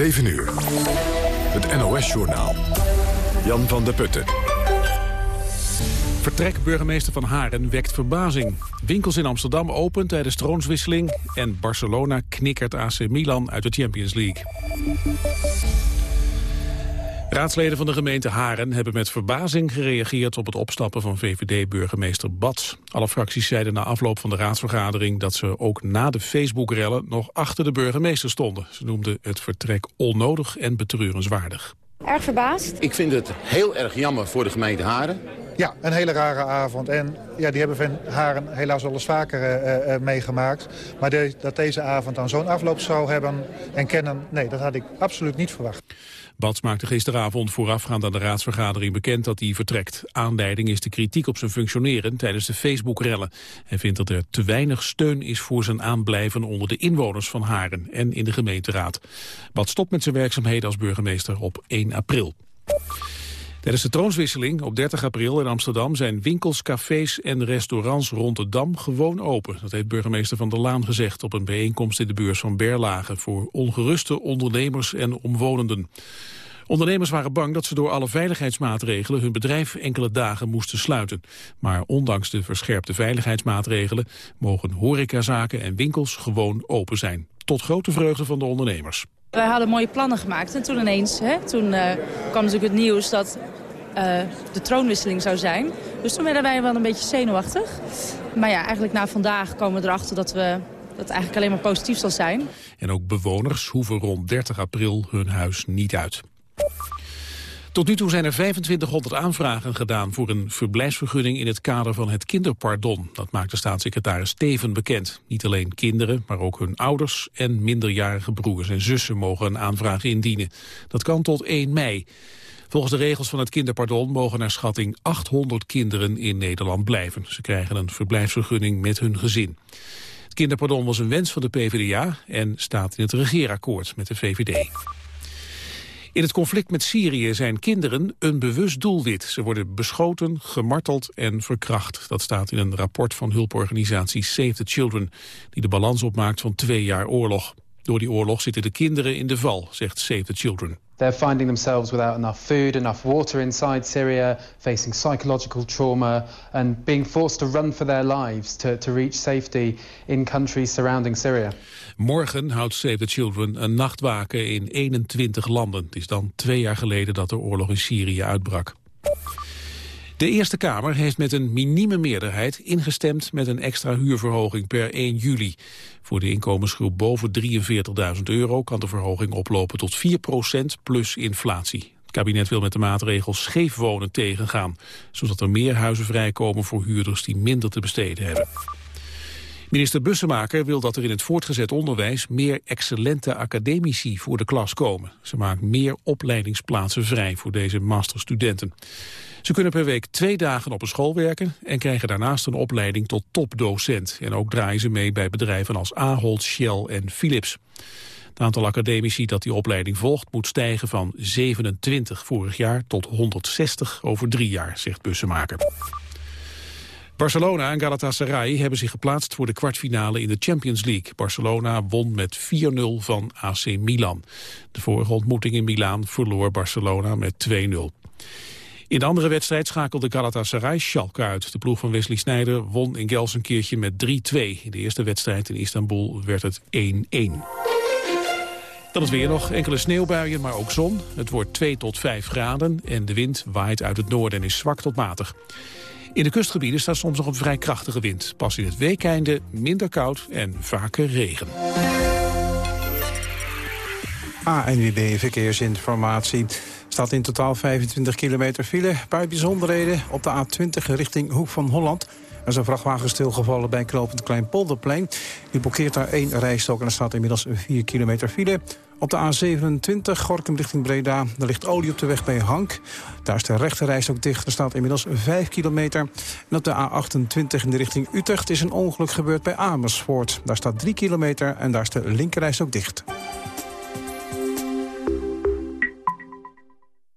7 uur. Het NOS-journaal. Jan van der Putten. Vertrek burgemeester van Haren wekt verbazing. Winkels in Amsterdam open tijdens troonswisseling... en Barcelona knikkert AC Milan uit de Champions League. Raadsleden van de gemeente Haren hebben met verbazing gereageerd op het opstappen van VVD-burgemeester Bats. Alle fracties zeiden na afloop van de raadsvergadering dat ze ook na de Facebook-rellen nog achter de burgemeester stonden. Ze noemden het vertrek onnodig en betreurenswaardig. Erg verbaasd. Ik vind het heel erg jammer voor de gemeente Haren. Ja, een hele rare avond. En ja, die hebben van Haren helaas wel eens vaker uh, uh, meegemaakt. Maar de, dat deze avond dan zo'n afloop zou hebben en kennen... nee, dat had ik absoluut niet verwacht. Bats maakte gisteravond voorafgaand aan de raadsvergadering bekend dat hij vertrekt. Aanleiding is de kritiek op zijn functioneren tijdens de Facebook-rellen. Hij vindt dat er te weinig steun is voor zijn aanblijven onder de inwoners van Haren en in de gemeenteraad. Bats stopt met zijn werkzaamheden als burgemeester op 1 april. Tijdens de troonswisseling op 30 april in Amsterdam zijn winkels, cafés en restaurants rond de Dam gewoon open. Dat heeft burgemeester Van der Laan gezegd op een bijeenkomst in de beurs van Berlage voor ongeruste ondernemers en omwonenden. Ondernemers waren bang dat ze door alle veiligheidsmaatregelen hun bedrijf enkele dagen moesten sluiten. Maar ondanks de verscherpte veiligheidsmaatregelen mogen horecazaken en winkels gewoon open zijn. Tot grote vreugde van de ondernemers. Wij hadden mooie plannen gemaakt en toen ineens hè, toen, uh, kwam natuurlijk het nieuws dat uh, de troonwisseling zou zijn. Dus toen werden wij wel een beetje zenuwachtig. Maar ja, eigenlijk na vandaag komen we erachter dat, we, dat het eigenlijk alleen maar positief zal zijn. En ook bewoners hoeven rond 30 april hun huis niet uit. Tot nu toe zijn er 2500 aanvragen gedaan voor een verblijfsvergunning in het kader van het kinderpardon. Dat maakt de staatssecretaris Steven bekend. Niet alleen kinderen, maar ook hun ouders en minderjarige broers en zussen mogen een aanvraag indienen. Dat kan tot 1 mei. Volgens de regels van het kinderpardon mogen naar schatting 800 kinderen in Nederland blijven. Ze krijgen een verblijfsvergunning met hun gezin. Het kinderpardon was een wens van de PvdA en staat in het regeerakkoord met de VVD. In het conflict met Syrië zijn kinderen een bewust doelwit. Ze worden beschoten, gemarteld en verkracht. Dat staat in een rapport van hulporganisatie Save the Children... die de balans opmaakt van twee jaar oorlog. Door die oorlog zitten de kinderen in de val, zegt Save the Children. They're finding themselves without enough food, enough water inside Syria, facing psychological trauma and being forced to run for their lives to, to reach safety in countries surrounding Syria. Morgen houdt Save the Children een nachtwaken in 21 landen. Het is dan twee jaar geleden dat de oorlog in Syrië uitbrak. De Eerste Kamer heeft met een minieme meerderheid ingestemd met een extra huurverhoging per 1 juli. Voor de inkomensgroep boven 43.000 euro kan de verhoging oplopen tot 4% plus inflatie. Het kabinet wil met de maatregel scheef wonen tegengaan, zodat er meer huizen vrijkomen voor huurders die minder te besteden hebben. Minister Bussemaker wil dat er in het voortgezet onderwijs meer excellente academici voor de klas komen. Ze maakt meer opleidingsplaatsen vrij voor deze masterstudenten. Ze kunnen per week twee dagen op een school werken en krijgen daarnaast een opleiding tot topdocent. En ook draaien ze mee bij bedrijven als Ahold, Shell en Philips. Het aantal academici dat die opleiding volgt moet stijgen van 27 vorig jaar tot 160 over drie jaar, zegt Bussemaker. Barcelona en Galatasaray hebben zich geplaatst voor de kwartfinale in de Champions League. Barcelona won met 4-0 van AC Milan. De vorige ontmoeting in Milaan verloor Barcelona met 2-0. In de andere wedstrijd schakelde Galatasaray Schalke uit. De ploeg van Wesley Sneijder won in Gelsenkirchen met 3-2. In de eerste wedstrijd in Istanbul werd het 1-1. Dan is weer nog enkele sneeuwbuien, maar ook zon. Het wordt 2 tot 5 graden en de wind waait uit het noorden en is zwak tot matig. In de kustgebieden staat soms nog een vrij krachtige wind. Pas in het weekeinde minder koud en vaker regen. ANWB Verkeersinformatie. Staat in totaal 25 kilometer file. Bij bijzonderheden op de A20 richting Hoek van Holland. Er is een vrachtwagen stilgevallen bij knooppunt Kleinpolderplein. Die blokkeert daar één rijstok en er staat inmiddels 4 kilometer file. Op de A27, Gorkum richting Breda, er ligt olie op de weg bij Hank. Daar is de rechte ook dicht, er staat inmiddels 5 kilometer. En op de A28 in de richting Utrecht is een ongeluk gebeurd bij Amersfoort. Daar staat 3 kilometer en daar is de linkerreis ook dicht.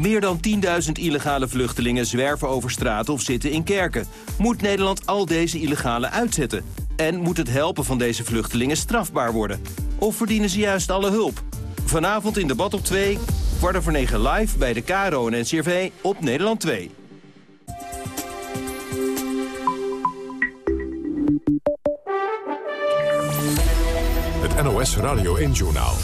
Meer dan 10.000 illegale vluchtelingen zwerven over straat of zitten in kerken. Moet Nederland al deze illegale uitzetten? En moet het helpen van deze vluchtelingen strafbaar worden? Of verdienen ze juist alle hulp? Vanavond in debat op 2, kwart over 9 live bij de KRO en NCRV op Nederland 2. Het NOS Radio 1-journaal.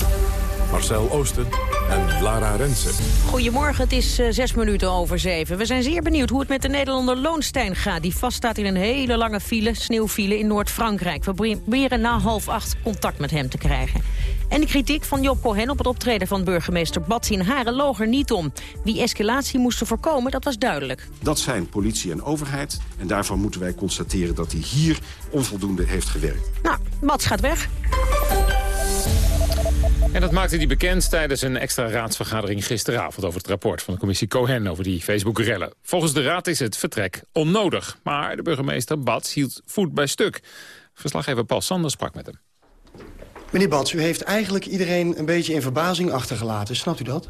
Marcel Oosten en Lara Rensen. Goedemorgen, het is uh, zes minuten over zeven. We zijn zeer benieuwd hoe het met de Nederlander Loonstein gaat. Die vaststaat in een hele lange file, sneeuwfile in Noord-Frankrijk. We proberen na half acht contact met hem te krijgen. En de kritiek van Job Cohen op het optreden van burgemeester Bats in Haren loog er niet om. Wie escalatie moesten voorkomen, dat was duidelijk. Dat zijn politie en overheid. En daarvan moeten wij constateren dat hij hier onvoldoende heeft gewerkt. Nou, Bats gaat weg. En dat maakte hij bekend tijdens een extra raadsvergadering gisteravond... over het rapport van de commissie Cohen over die Facebook-rellen. Volgens de raad is het vertrek onnodig. Maar de burgemeester Bats hield voet bij stuk. Verslaggever Paul Sanders sprak met hem. Meneer Bats, u heeft eigenlijk iedereen een beetje in verbazing achtergelaten. Snapt u dat?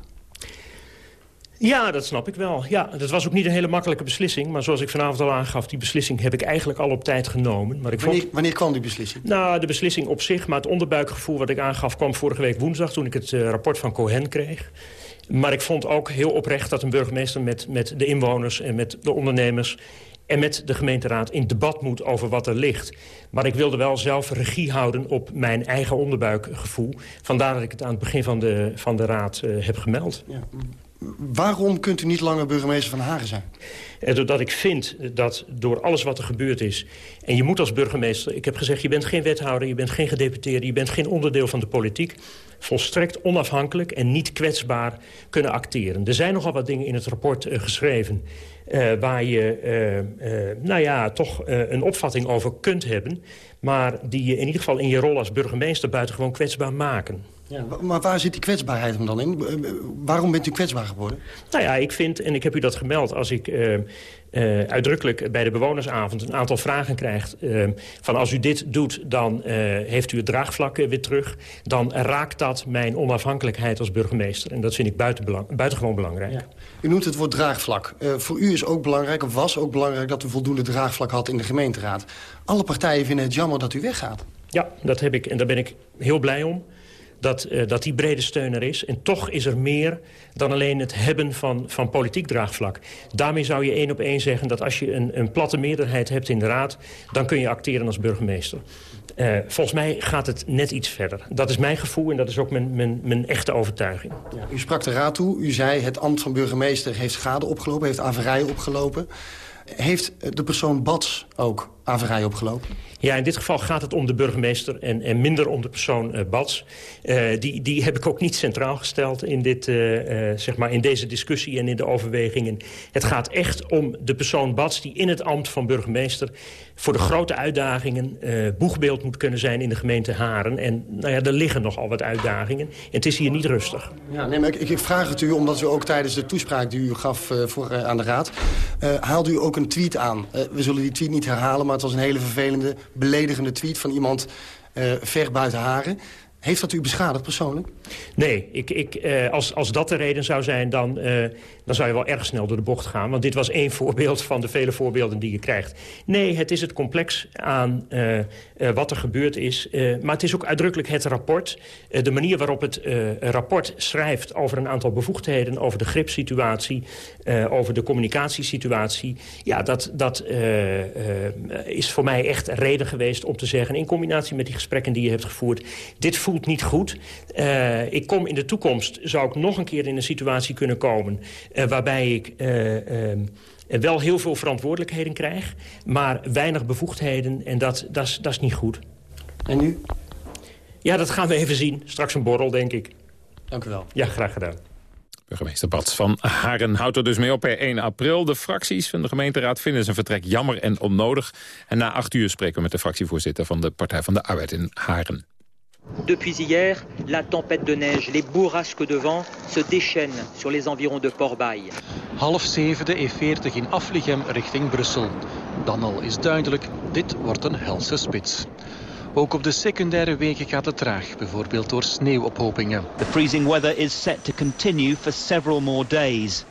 Ja, dat snap ik wel. Ja, dat was ook niet een hele makkelijke beslissing. Maar zoals ik vanavond al aangaf, die beslissing heb ik eigenlijk al op tijd genomen. Maar ik wanneer, vond... wanneer kwam die beslissing? Nou, de beslissing op zich, maar het onderbuikgevoel wat ik aangaf... kwam vorige week woensdag toen ik het uh, rapport van Cohen kreeg. Maar ik vond ook heel oprecht dat een burgemeester met, met de inwoners... en met de ondernemers en met de gemeenteraad in debat moet over wat er ligt. Maar ik wilde wel zelf regie houden op mijn eigen onderbuikgevoel. Vandaar dat ik het aan het begin van de, van de raad uh, heb gemeld. Ja. Waarom kunt u niet langer burgemeester van Hagen zijn? Eh, doordat ik vind dat door alles wat er gebeurd is... en je moet als burgemeester... ik heb gezegd, je bent geen wethouder, je bent geen gedeputeerde... je bent geen onderdeel van de politiek... volstrekt onafhankelijk en niet kwetsbaar kunnen acteren. Er zijn nogal wat dingen in het rapport uh, geschreven... Uh, waar je, nou ja, toch een opvatting over kunt hebben... maar die je in ieder geval in je rol als burgemeester buitengewoon kwetsbaar maken. Ja, maar waar zit die kwetsbaarheid hem dan in? Waarom bent u kwetsbaar geworden? Nou ja, ik vind, en ik heb u dat gemeld... als ik uh, uh, uitdrukkelijk bij de bewonersavond een aantal vragen krijg... Uh, van als u dit doet, dan heeft u het draagvlak weer terug... dan raakt dat mijn onafhankelijkheid als burgemeester. En dat vind ik buitengewoon belangrijk. Ja. U noemt het woord draagvlak. voor u is ook belangrijk, of was ook belangrijk... dat u voldoende draagvlak had in de gemeenteraad. Alle partijen vinden het jammer dat u weggaat. Ja, dat heb ik en daar ben ik heel blij om dat, uh, dat die brede steun er is. En toch is er meer dan alleen het hebben van, van politiek draagvlak. Daarmee zou je één op één zeggen dat als je een, een platte meerderheid hebt in de raad... dan kun je acteren als burgemeester. Uh, volgens mij gaat het net iets verder. Dat is mijn gevoel en dat is ook mijn, mijn, mijn echte overtuiging. Ja, u sprak de raad toe. U zei het ambt van burgemeester heeft schade opgelopen, heeft averijen opgelopen. Heeft de persoon Bats ook averij opgelopen? Ja, in dit geval gaat het om de burgemeester en, en minder om de persoon uh, Bats. Uh, die, die heb ik ook niet centraal gesteld in, dit, uh, zeg maar in deze discussie en in de overwegingen. Het gaat echt om de persoon Bats die in het ambt van burgemeester... voor de grote uitdagingen boegbeeld moet kunnen zijn in de gemeente Haren. En nou ja, er liggen nogal wat uitdagingen. En het is hier niet rustig. Ja, nee, maar ik, ik vraag het u omdat u ook tijdens de toespraak die u gaf voor, aan de Raad... haalde u ook een tweet aan. we zullen die tweet niet herhalen, maar het was een hele vervelende, beledigende tweet van iemand uh, ver buiten haren. Heeft dat u beschadigd persoonlijk? Nee, ik, ik, eh, als, als dat de reden zou zijn, dan, uh, dan zou je wel erg snel door de bocht gaan. Want dit was één voorbeeld van de vele voorbeelden die je krijgt. Nee, het is het complex aan uh, wat er gebeurd is. maar het is ook uitdrukkelijk het rapport. de manier waarop het rapport schrijft over een aantal bevoegdheden... over de gripsituatie, over de communicatiesituatie. Ja, dat, dat is voor mij echt reden geweest om te zeggen... in combinatie met die gesprekken die je hebt gevoerd... dit voelt niet goed. Uh, ik kom in de toekomst, zou ik nog een keer in een situatie kunnen komen... Uh, waarbij ik uh, wel heel veel verantwoordelijkheden krijg... maar weinig bevoegdheden en dat, dat, dat is niet goed. En nu? Ja, dat gaan we even zien. Straks een borrel, denk ik. Dank u wel. Ja, graag gedaan. Burgemeester Bats van Haren houdt er dus mee op per 1 april. De fracties van de gemeenteraad vinden zijn vertrek jammer en onnodig. En na acht uur spreken we met de fractievoorzitter van de Partij van de Arbeid in Haren. Depuis hier, la tempête de neige, les bourrasques de vent se déchaînent sur les environs de Port-Bail. Half zeven de E40 in Afligem richting Brussel. Dan al is duidelijk, dit wordt een helse spits. Ook op de secundaire wegen gaat het traag, bijvoorbeeld door sneeuwophopingen. The freezing weather is set to continue for several more days.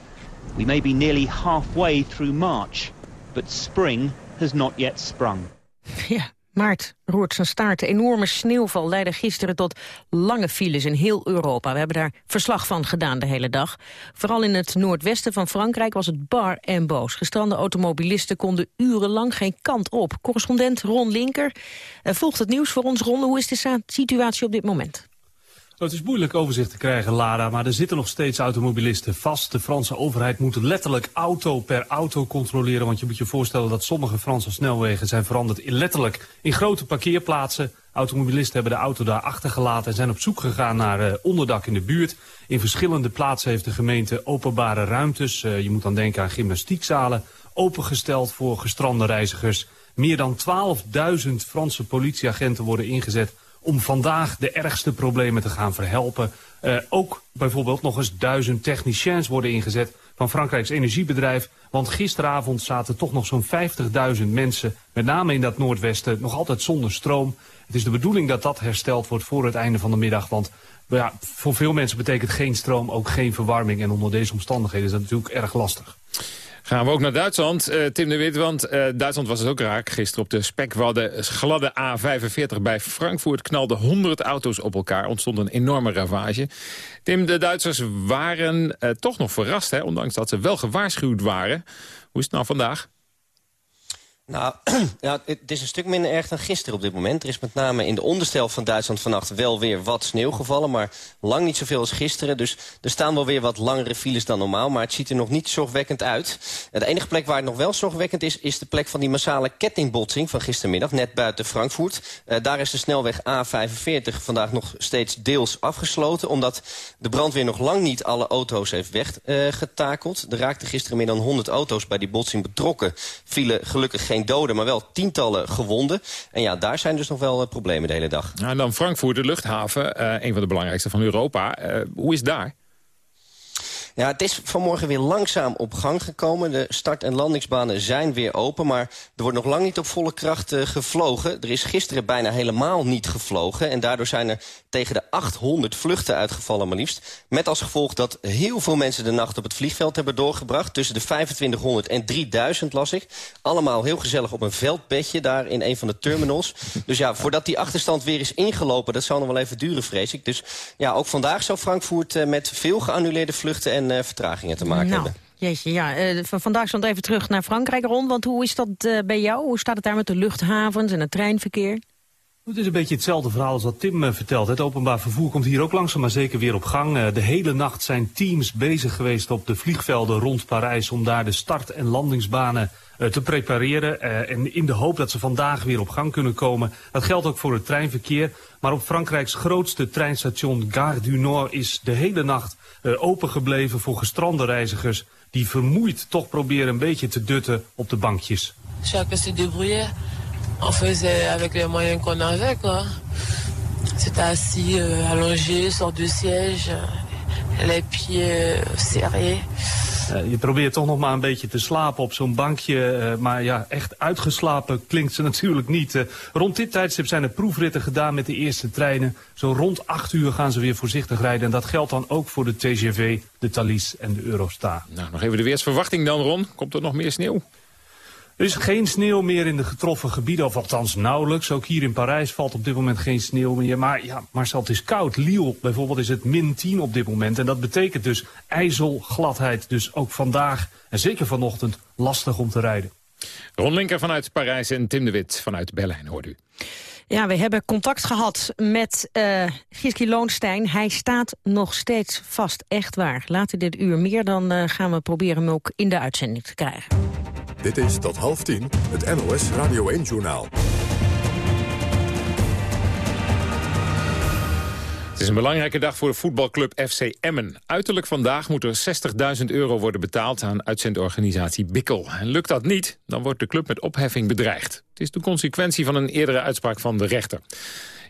We may be nearly halfway through March, but spring has not yet sprung. Ja, Maart roert zijn staart. De enorme sneeuwval leidde gisteren tot lange files in heel Europa. We hebben daar verslag van gedaan de hele dag. Vooral in het noordwesten van Frankrijk was het bar en boos. Gestrande automobilisten konden urenlang geen kant op. Correspondent Ron Linker eh, volgt het nieuws voor ons. Ron, hoe is de situatie op dit moment? Het is moeilijk overzicht te krijgen, Lara, maar er zitten nog steeds automobilisten vast. De Franse overheid moet letterlijk auto per auto controleren. Want je moet je voorstellen dat sommige Franse snelwegen zijn veranderd in letterlijk in grote parkeerplaatsen. Automobilisten hebben de auto daar achtergelaten en zijn op zoek gegaan naar uh, onderdak in de buurt. In verschillende plaatsen heeft de gemeente openbare ruimtes, uh, je moet dan denken aan gymnastiekzalen, opengesteld voor gestrande reizigers. Meer dan 12.000 Franse politieagenten worden ingezet om vandaag de ergste problemen te gaan verhelpen. Uh, ook bijvoorbeeld nog eens duizend techniciens worden ingezet van Frankrijks energiebedrijf. Want gisteravond zaten toch nog zo'n 50.000 mensen, met name in dat noordwesten, nog altijd zonder stroom. Het is de bedoeling dat dat hersteld wordt voor het einde van de middag. Want ja, voor veel mensen betekent geen stroom ook geen verwarming. En onder deze omstandigheden is dat natuurlijk erg lastig. Gaan we ook naar Duitsland, uh, Tim de Wit, want uh, Duitsland was het ook raak. Gisteren op de spekwadde gladde A45 bij Frankfurt knalden 100 auto's op elkaar. Ontstond een enorme ravage. Tim, de Duitsers waren uh, toch nog verrast, hè, ondanks dat ze wel gewaarschuwd waren. Hoe is het nou vandaag? Nou, het is een stuk minder erg dan gisteren op dit moment. Er is met name in de onderstel van Duitsland vannacht wel weer wat sneeuw gevallen... maar lang niet zoveel als gisteren. Dus er staan wel weer wat langere files dan normaal... maar het ziet er nog niet zorgwekkend uit. De enige plek waar het nog wel zorgwekkend is... is de plek van die massale kettingbotsing van gistermiddag... net buiten Frankfurt. Uh, daar is de snelweg A45 vandaag nog steeds deels afgesloten... omdat de brandweer nog lang niet alle auto's heeft weggetakeld. Er raakten gisteren meer dan 100 auto's bij die botsing betrokken. Vielen gelukkig geen geen doden, maar wel tientallen gewonden. En ja, daar zijn dus nog wel uh, problemen de hele dag. Nou, en dan Frankfurt, de luchthaven, uh, een van de belangrijkste van Europa. Uh, hoe is daar? Ja, het is vanmorgen weer langzaam op gang gekomen. De start- en landingsbanen zijn weer open, maar er wordt nog lang niet op volle kracht uh, gevlogen. Er is gisteren bijna helemaal niet gevlogen en daardoor zijn er tegen de 800 vluchten uitgevallen maar liefst. Met als gevolg dat heel veel mensen de nacht op het vliegveld hebben doorgebracht. Tussen de 2500 en 3000 las ik. Allemaal heel gezellig op een veldbedje daar in een van de terminals. Dus ja, voordat die achterstand weer is ingelopen, dat zal nog wel even duren, vrees ik. Dus ja, ook vandaag zou Frankfurt uh, met veel geannuleerde vluchten en uh, vertragingen te maken nou. hebben. Jeetje, ja. Uh, vandaag stond even terug naar Frankrijk rond. Want hoe is dat uh, bij jou? Hoe staat het daar met de luchthavens en het treinverkeer? Het is een beetje hetzelfde verhaal als wat Tim uh, vertelt. Het openbaar vervoer komt hier ook langzaam maar zeker weer op gang. de hele nacht zijn teams bezig geweest op de vliegvelden rond Parijs... om daar de start- en landingsbanen te prepareren. en in de hoop dat ze vandaag weer op gang kunnen komen. Dat geldt ook voor het treinverkeer. Maar op Frankrijks grootste treinstation Gare du Nord is de hele nacht uh, opengebleven voor gestrande reizigers... die vermoeid toch proberen een beetje te dutten op de bankjes. Chacun se débrouillait. On faisait avec les moyens qu'on avait, quoi. C'était assis, euh, allongé, sur deux sièges, les pieds euh, serrés. Uh, je probeert toch nog maar een beetje te slapen op zo'n bankje. Uh, maar ja, echt uitgeslapen klinkt ze natuurlijk niet. Uh, rond dit tijdstip zijn er proefritten gedaan met de eerste treinen. Zo rond 8 uur gaan ze weer voorzichtig rijden. En dat geldt dan ook voor de TGV, de Thalys en de Eurostar. Nou, nog even de weersverwachting dan, Ron. Komt er nog meer sneeuw? Er is geen sneeuw meer in de getroffen gebieden, of althans nauwelijks. Ook hier in Parijs valt op dit moment geen sneeuw meer. Maar ja, Marcel, het is koud. Lille bijvoorbeeld is het min 10 op dit moment. En dat betekent dus ijzelgladheid. Dus ook vandaag en zeker vanochtend lastig om te rijden. Ron Linker vanuit Parijs en Tim de Wit vanuit Berlijn, hoort u. Ja, we hebben contact gehad met uh, Giski Loonstein. Hij staat nog steeds vast, echt waar. Later dit uur meer, dan uh, gaan we proberen hem ook in de uitzending te krijgen. Dit is tot half tien het NOS Radio 1-journaal. Het is een belangrijke dag voor de voetbalclub FC Emmen. Uiterlijk vandaag moet er 60.000 euro worden betaald aan uitzendorganisatie Bikkel. En lukt dat niet, dan wordt de club met opheffing bedreigd. Het is de consequentie van een eerdere uitspraak van de rechter.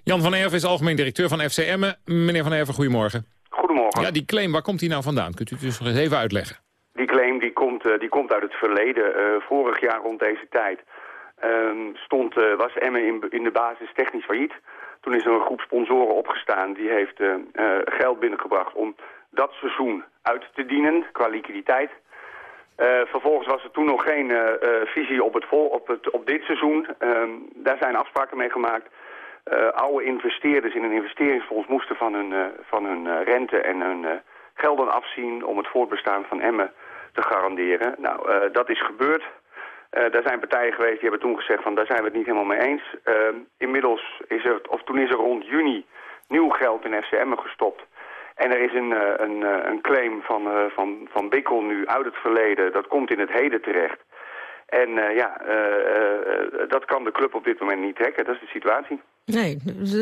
Jan van Erven is algemeen directeur van FC Emmen. Meneer van Erven, goedemorgen. Goedemorgen. Ja, die claim, waar komt die nou vandaan? Kunt u het dus nog eens even uitleggen? Die claim die komt, eh, die komt uit het verleden. Eh, vorig jaar rond deze tijd ehm, stond, eh, was Emmen in, in de basis technisch failliet. Toen is er een groep sponsoren opgestaan. Die heeft geld binnengebracht om dat seizoen uit te dienen qua liquiditeit. Vervolgens was er toen nog geen visie op, het vol, op, het, op dit seizoen. Ehm, daar zijn afspraken mee gemaakt. Oude investeerders in een investeringsfonds moesten van hun, van hun rente en hun gelden afzien om het voortbestaan van Emmen te garanderen. Nou, eh, dat is gebeurd. Eh, daar zijn partijen geweest die hebben toen gezegd van daar zijn we het niet helemaal mee eens. Ehm, inmiddels is er, of toen is er rond juni nieuw geld in FCM gestopt. En er is een, eh, een, eh, een claim van, eh, van, van Bikkel nu uit het verleden. Dat komt in het heden terecht. En eh, ja, eh, eh, dat kan de club op dit moment niet hacken. Dat is de situatie. Nee,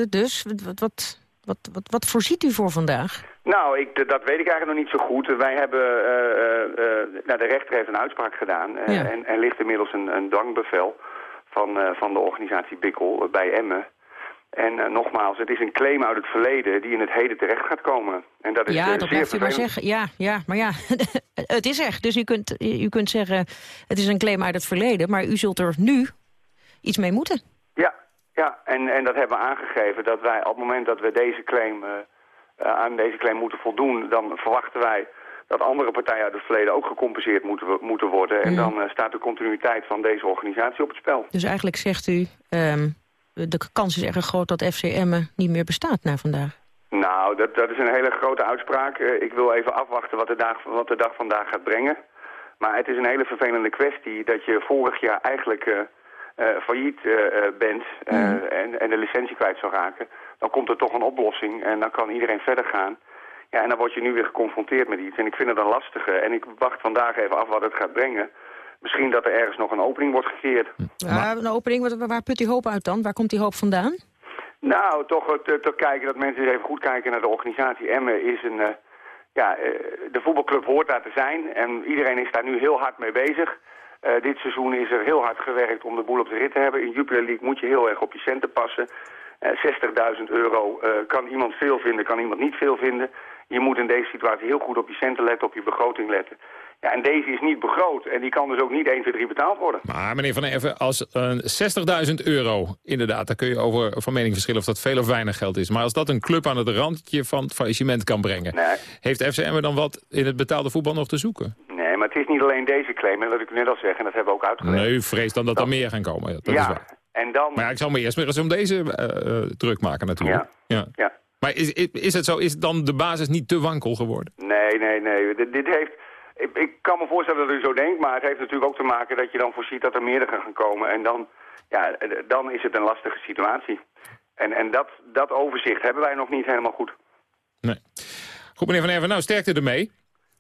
dus wat, wat, wat, wat, wat voorziet u voor vandaag? Nou, ik, dat weet ik eigenlijk nog niet zo goed. Wij hebben, eh, eh, eh, nou, de rechter heeft een uitspraak gedaan Ja. en, en ligt inmiddels een, een dwangbevel van, van de organisatie Bikkel bij Emmen. En nogmaals, het is een claim uit het verleden die in het heden terecht gaat komen. En dat is ja, dat blijft u maar zeggen. Ja, ja, maar ja, het is echt. Dus u kunt, u kunt zeggen, het is een claim uit het verleden... maar u zult er nu iets mee moeten. Ja, ja en, en dat hebben we aangegeven dat wij op het moment dat we deze claim, eh, eh, aan deze claim moeten voldoen, dan verwachten wij dat andere partijen uit het verleden ook gecompenseerd moeten, moeten worden. En dan eh, staat de continuïteit van deze organisatie op het spel. Dus eigenlijk zegt u, ehm, de kans is erg groot dat FCM niet meer bestaat na vandaag. Nou, dat, dat is een hele grote uitspraak. Ik wil even afwachten wat de, dag, wat de dag vandaag gaat brengen. Maar het is een hele vervelende kwestie dat je vorig jaar eigenlijk failliet eh, eh, bent eh, en, en de licentie kwijt zou raken. Dan komt er toch een oplossing en dan kan iedereen verder gaan. Ja, en dan word je nu weer geconfronteerd met iets. En ik vind het een lastige. En ik wacht vandaag even af wat het gaat brengen. Misschien dat er ergens nog een opening wordt gecreëerd. Ja, een opening, waar, waar put die hoop uit dan? Waar komt die hoop vandaan? Nou, toch eh, te, te kijken dat mensen eens even goed kijken naar de organisatie. Emmen is een... eh, ja, eh, de voetbalclub hoort daar te zijn. En iedereen is daar nu heel hard mee bezig. Eh, dit seizoen is er heel hard gewerkt om de boel op de rit te hebben. In Jupiler League moet je heel erg op je centen passen. Eh 60.000 euro eh, kan iemand veel vinden, kan iemand niet veel vinden. Je moet in deze situatie heel goed op je centen letten, op je begroting letten. Ja, en deze is niet begroot en die kan dus ook niet 1, 2, 3 betaald worden. Maar meneer Van Erven, als eh, 60.000 euro, inderdaad, daar kun je over van mening verschillen of dat veel of weinig geld is. Maar als dat een club aan het randje van het faillissement kan brengen, heeft FCM dan wat in het betaalde voetbal nog te zoeken? Maar het is niet alleen deze claim, en dat ik net al zeg, en dat hebben we ook uitgelegd. Nee, u vreest dan dat er meer gaan komen. Ja, dat ja, is waar. en dan... Maar ja, ik zal me eerst maar eens om deze eh, druk maken natuurlijk. Ja. Ja. Maar is, is, het zo, is dan de basis niet te wankel geworden? Nee, nee, nee. Dit, dit heeft... Ik, ik kan me voorstellen dat u zo denkt, maar het heeft natuurlijk ook te maken dat je dan voorziet dat er meerdere gaan komen. En dan, ja, dan is het een lastige situatie. En, en dat, dat overzicht hebben wij nog niet helemaal goed. Nee. Goed, meneer Van Erven, nou sterkte ermee.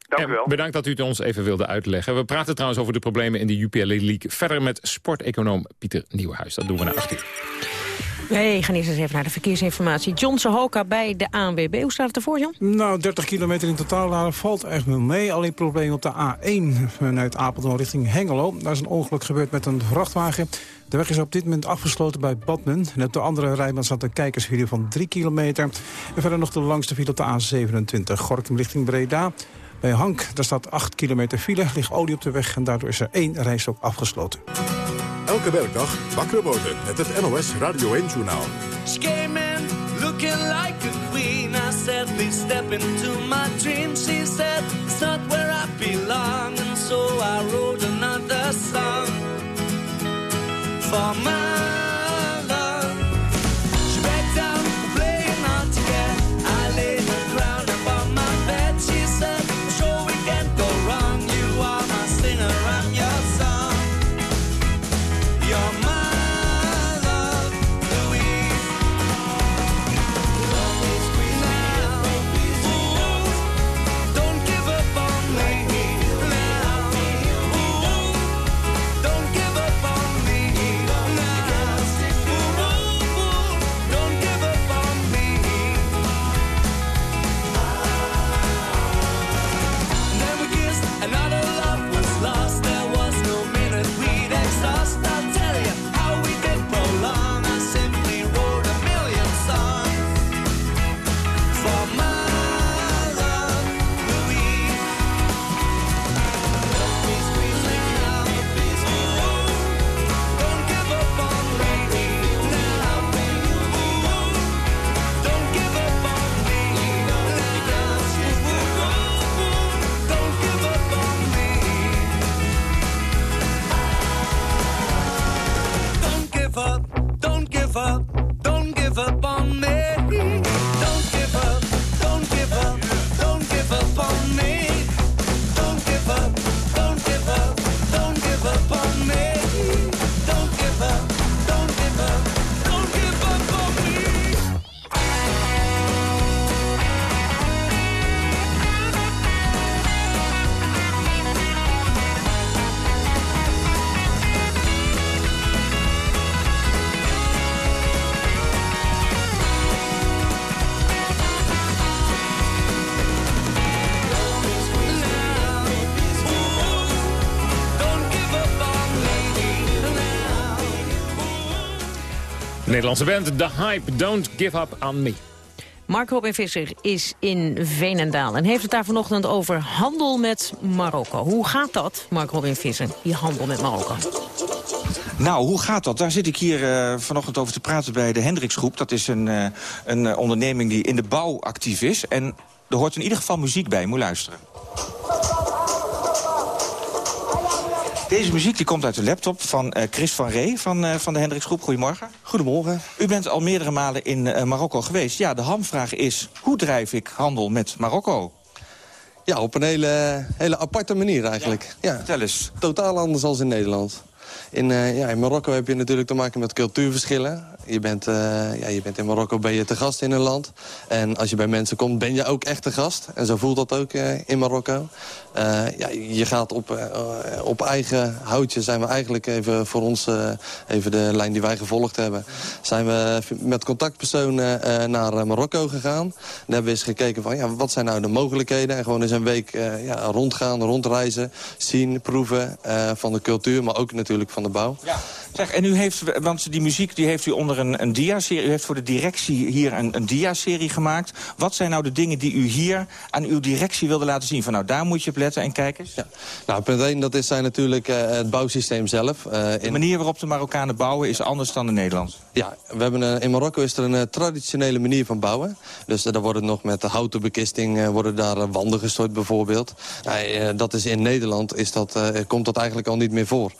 Dank en u wel. Bedankt dat u het ons even wilde uitleggen. We praten trouwens over de problemen in de Jupiler League. Verder met sporteconoom Pieter Nieuwenhuis. Dat doen we na 18. Nee, gaan eerst eens even naar de verkeersinformatie. John Sahoka bij de ANWB. Hoe staat het ervoor, John? Nou, 30 kilometer in totaal, daar valt echt wel mee. Alleen probleem op de A1 vanuit Apeldoorn richting Hengelo. Daar is een ongeluk gebeurd met een vrachtwagen. De weg is op dit moment afgesloten bij Badmen. En op de andere rijbaan staat een kijkersvideo van 3 kilometer. En verder nog de langste file op de A27, Gorkum richting Breda. Bij Hank, daar staat 8 kilometer file, ligt olie op de weg... en daardoor is er één rijstok afgesloten. Elke werkdag wakker worden met het NOS Radio 1-journaal. She came in looking like a queen. I said, please step into my dream. She said, it's not where I belong. And so I wrote another song for my Nederlandse band The Hype, Don't Give Up On Me. Mark Robin Visser is in Veenendaal en heeft het daar vanochtend over handel met Marokko. Hoe gaat dat, Mark Robin Visser, die handel met Marokko? Nou, hoe gaat dat? Daar zit ik hier uh, vanochtend over te praten bij de Hendriksgroep. Dat is een, uh, een uh, onderneming die in de bouw actief is. En er hoort in ieder geval muziek bij. Moet luisteren. Deze muziek die komt uit de laptop van uh, Chris van Ree van, uh, van de Hendriksgroep. Goedemorgen. Goedemorgen. U bent al meerdere malen in uh, Marokko geweest. Ja, de hamvraag is, hoe drijf ik handel met Marokko? Ja, op een hele, hele aparte manier eigenlijk. Ja. ja. Vertel eens. Totaal anders dan in Nederland. In, ja, in Marokko heb je natuurlijk te maken met cultuurverschillen. Je bent, uh, ja, je bent in Marokko ben je te gast in een land. En als je bij mensen komt, ben je ook echt te gast. En zo voelt dat ook uh, in Marokko. ja, je gaat op, op eigen houtje, zijn we eigenlijk even voor ons... even de lijn die wij gevolgd hebben... zijn we met contactpersonen naar Marokko gegaan. Daar hebben we eens gekeken van, ja, wat zijn nou de mogelijkheden. En gewoon eens een week ja, rondgaan, rondreizen, zien, proeven van de cultuur... maar ook natuurlijk van de bouw. Ja. Zeg, en u heeft, want die muziek die heeft u onder een, een dia-serie... u heeft voor de directie hier een, een dia-serie gemaakt. Wat zijn nou de dingen die u hier aan uw directie wilde laten zien? Van nou, daar moet je op letten en kijk eens. Ja. Nou, punt 1, dat is zijn natuurlijk uh, het bouwsysteem zelf. Uh, in... De manier waarop de Marokkanen bouwen is anders dan de Nederlandse. Ja, we hebben in Marokko is er een uh, traditionele manier van bouwen. Dus daar worden nog met de houten bekisting worden daar wanden gestort bijvoorbeeld. dat is in Nederland is dat, komt dat eigenlijk al niet meer voor.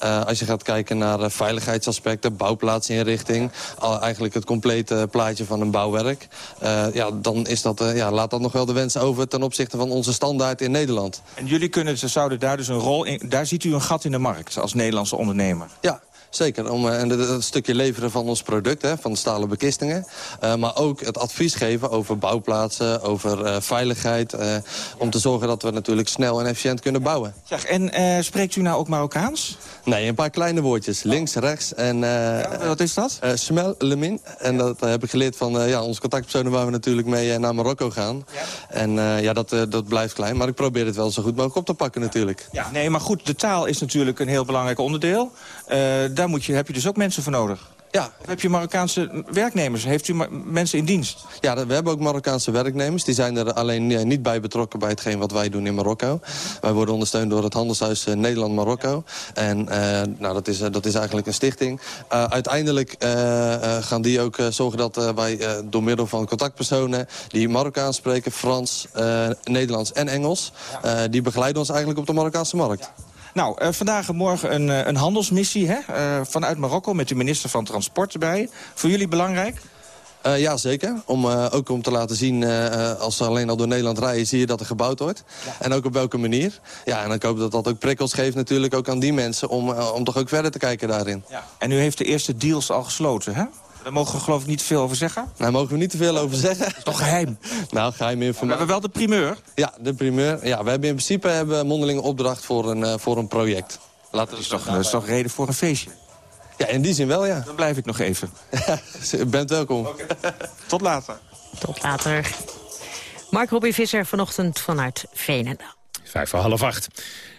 als je gaat kijken naar naar veiligheidsaspecten, bouwplaatsinrichting. Al, eigenlijk het complete plaatje van een bouwwerk. Uh, ja, dan is dat, uh, ja, laat dat nog wel de wens over ten opzichte van onze standaard in Nederland. En jullie kunnen, ze zouden daar dus een rol in... Daar ziet u een gat in de markt als Nederlandse ondernemer. Ja, Zeker, om het stukje leveren van ons product, hè, van de stalen bekistingen. Uh, maar ook het advies geven over bouwplaatsen, over uh, veiligheid. om te zorgen dat we natuurlijk snel en efficiënt kunnen bouwen. Zeg, en spreekt u nou ook Marokkaans? Nee, een paar kleine woordjes. Links, rechts en... Ja, wat is dat? smel, lemin. En dat heb ik geleerd van ja, onze contactpersonen waar we natuurlijk mee naar Marokko gaan. Ja. En ja, dat, dat blijft klein. Maar ik probeer het wel zo goed mogelijk op te pakken natuurlijk. Ja, nee, maar goed, de taal is natuurlijk een heel belangrijk onderdeel daar moet je, heb je dus ook mensen voor nodig. Ja. Heb je Marokkaanse werknemers? Heeft u mensen in dienst? Ja, we hebben ook Marokkaanse werknemers. Die zijn er alleen niet bij betrokken bij hetgeen wat wij doen in Marokko. Wij worden ondersteund door het Handelshuis uh, Nederland-Marokko. En uh, nou, dat, is, dat is eigenlijk een stichting. uiteindelijk gaan die ook zorgen dat wij door middel van contactpersonen... die Marokkaans spreken, Frans, Nederlands en Engels... die begeleiden ons eigenlijk op de Marokkaanse markt. Nou, uh, vandaag en morgen een, uh, een handelsmissie hè? Uh, vanuit Marokko met de minister van Transport erbij. Voor jullie belangrijk? Uh, ja, zeker. Om, uh, ook om te laten zien, uh, als ze alleen al door Nederland rijden... zie je dat er gebouwd wordt. Ja. En ook op welke manier. Ja, en ik hoop dat dat ook prikkels geeft natuurlijk ook aan die mensen... om, om toch ook verder te kijken daarin. Ja. En u heeft de eerste deals al gesloten, hè? Daar mogen we geloof ik niet veel over zeggen. Daar mogen we niet te veel over zeggen. Dat is toch geheim? nou, geheim informatie. We hebben wel de primeur. Ja, de primeur. Ja, we hebben in principe hebben mondelinge opdracht voor een, uh, voor een project. Laten dat, is toch, dat is toch reden voor een feestje? Ja, in die zin wel, ja. Dan blijf ik nog even. Bent welkom. Okay. Tot later. Tot later. Mark Robin Visser vanochtend vanuit Veenendaal. Vijf voor half acht.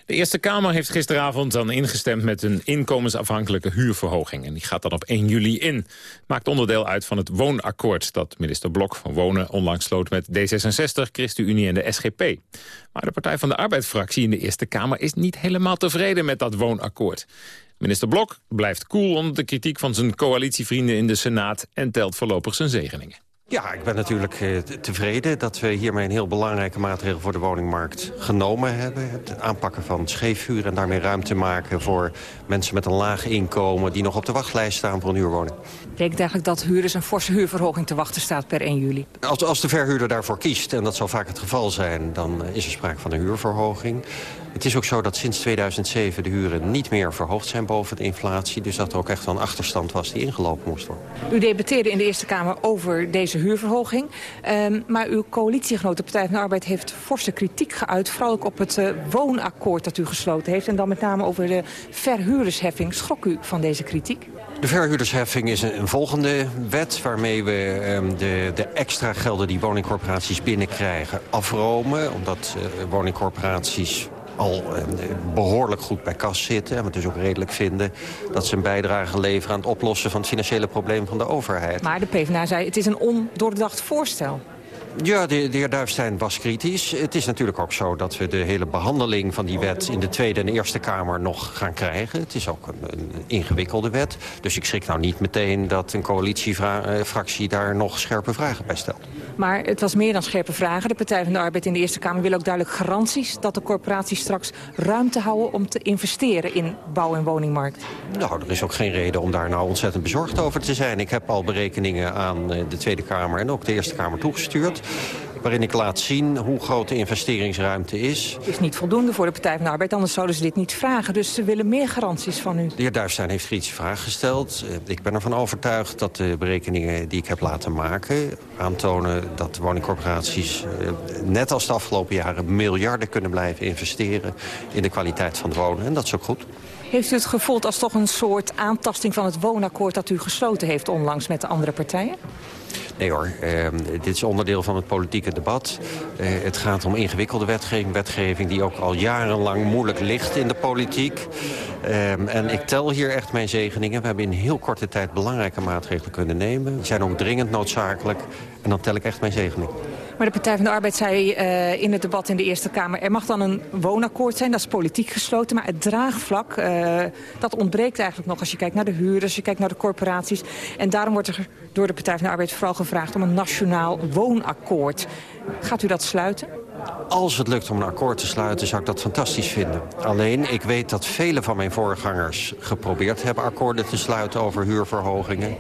De Eerste Kamer heeft gisteravond dan ingestemd met een inkomensafhankelijke huurverhoging. En die gaat dan op 1 juli in. Maakt onderdeel uit van het woonakkoord dat minister Blok van Wonen onlangs sloot met D66, ChristenUnie en de SGP. Maar de Partij van de Arbeidsfractie in de Eerste Kamer is niet helemaal tevreden met dat woonakkoord. Minister Blok blijft koel onder de kritiek van zijn coalitievrienden in de Senaat en telt voorlopig zijn zegeningen. Ja, ik ben natuurlijk eh, tevreden dat we hiermee een heel belangrijke maatregel voor de woningmarkt genomen hebben. Het aanpakken van scheefhuur en daarmee ruimte maken voor mensen met een laag inkomen die nog op de wachtlijst staan voor een huurwoning. Betekent eigenlijk dat huurders een forse huurverhoging te wachten staat per 1 juli? Als, als de verhuurder daarvoor kiest, en dat zal vaak het geval zijn, dan is er sprake van een huurverhoging. Het is ook zo dat sinds 2007 de huren niet meer verhoogd zijn boven de inflatie. Dus dat er ook echt een achterstand was die ingelopen moest worden. U debatteerde in de Eerste Kamer over deze huurverhoging. Um, maar uw coalitiegenoot, de Partij van de Arbeid, heeft forse kritiek geuit. Vooral ook op het uh, woonakkoord dat u gesloten heeft. En dan met name over de verhuurdersheffing. Schrok u van deze kritiek? De verhuurdersheffing is een, een volgende wet... waarmee we um, de, de extra gelden die woningcorporaties binnenkrijgen afromen. Omdat uh, woningcorporaties al eh, behoorlijk goed bij kas zitten. En we dus ook redelijk vinden dat ze een bijdrage leveren... aan het oplossen van het financiële probleem van de overheid. Maar de PvdA zei, het is een ondoordacht voorstel. Ja, de, de heer Duifstein was kritisch. Het is natuurlijk ook zo dat we de hele behandeling van die wet... in de Tweede en Eerste Kamer nog gaan krijgen. Het is ook een, een ingewikkelde wet. Dus ik schrik nou niet meteen dat een coalitiefractie daar nog scherpe vragen bij stelt. Maar het was meer dan scherpe vragen. De Partij van de Arbeid in de Eerste Kamer wil ook duidelijk garanties... dat de corporaties straks ruimte houden om te investeren in bouw- en woningmarkt. Nou, er is ook geen reden om daar nou ontzettend bezorgd over te zijn. Ik heb al berekeningen aan eh, de Tweede Kamer en ook de Eerste Kamer toegestuurd waarin ik laat zien hoe groot de investeringsruimte is. Het is niet voldoende voor de Partij van de Arbeid, anders zouden ze dit niet vragen. Dus ze willen meer garanties van u. De heer Duifstein heeft kritische vragen gesteld. Eh, Ik ben ervan overtuigd dat de berekeningen die ik heb laten maken... aantonen dat woningcorporaties, eh, net als de afgelopen jaren... miljarden kunnen blijven investeren in de kwaliteit van het wonen. En dat is ook goed. Heeft u het gevoeld als toch een soort aantasting van het woonakkoord... dat u gesloten heeft onlangs met de andere partijen? Nee hoor, eh, dit is onderdeel van het politieke debat. Eh, het gaat om ingewikkelde wetgeving, wetgeving die ook al jarenlang moeilijk ligt in de politiek. Eh, en ik tel hier echt mijn zegeningen. We hebben in heel korte tijd belangrijke maatregelen kunnen nemen. Die zijn ook dringend noodzakelijk. En dan tel ik echt mijn zegeningen. Maar de Partij van de Arbeid zei uh, in het debat in de Eerste Kamer... er mag dan een woonakkoord zijn, dat is politiek gesloten... maar het draagvlak, uh, dat ontbreekt eigenlijk nog... als je kijkt naar de huurders, als je kijkt naar de corporaties. En daarom wordt er door de Partij van de Arbeid vooral gevraagd... om een nationaal woonakkoord. Gaat u dat sluiten? Als het lukt om een akkoord te sluiten, zou ik dat fantastisch vinden. Alleen, ik weet dat vele van mijn voorgangers geprobeerd hebben... akkoorden te sluiten over huurverhogingen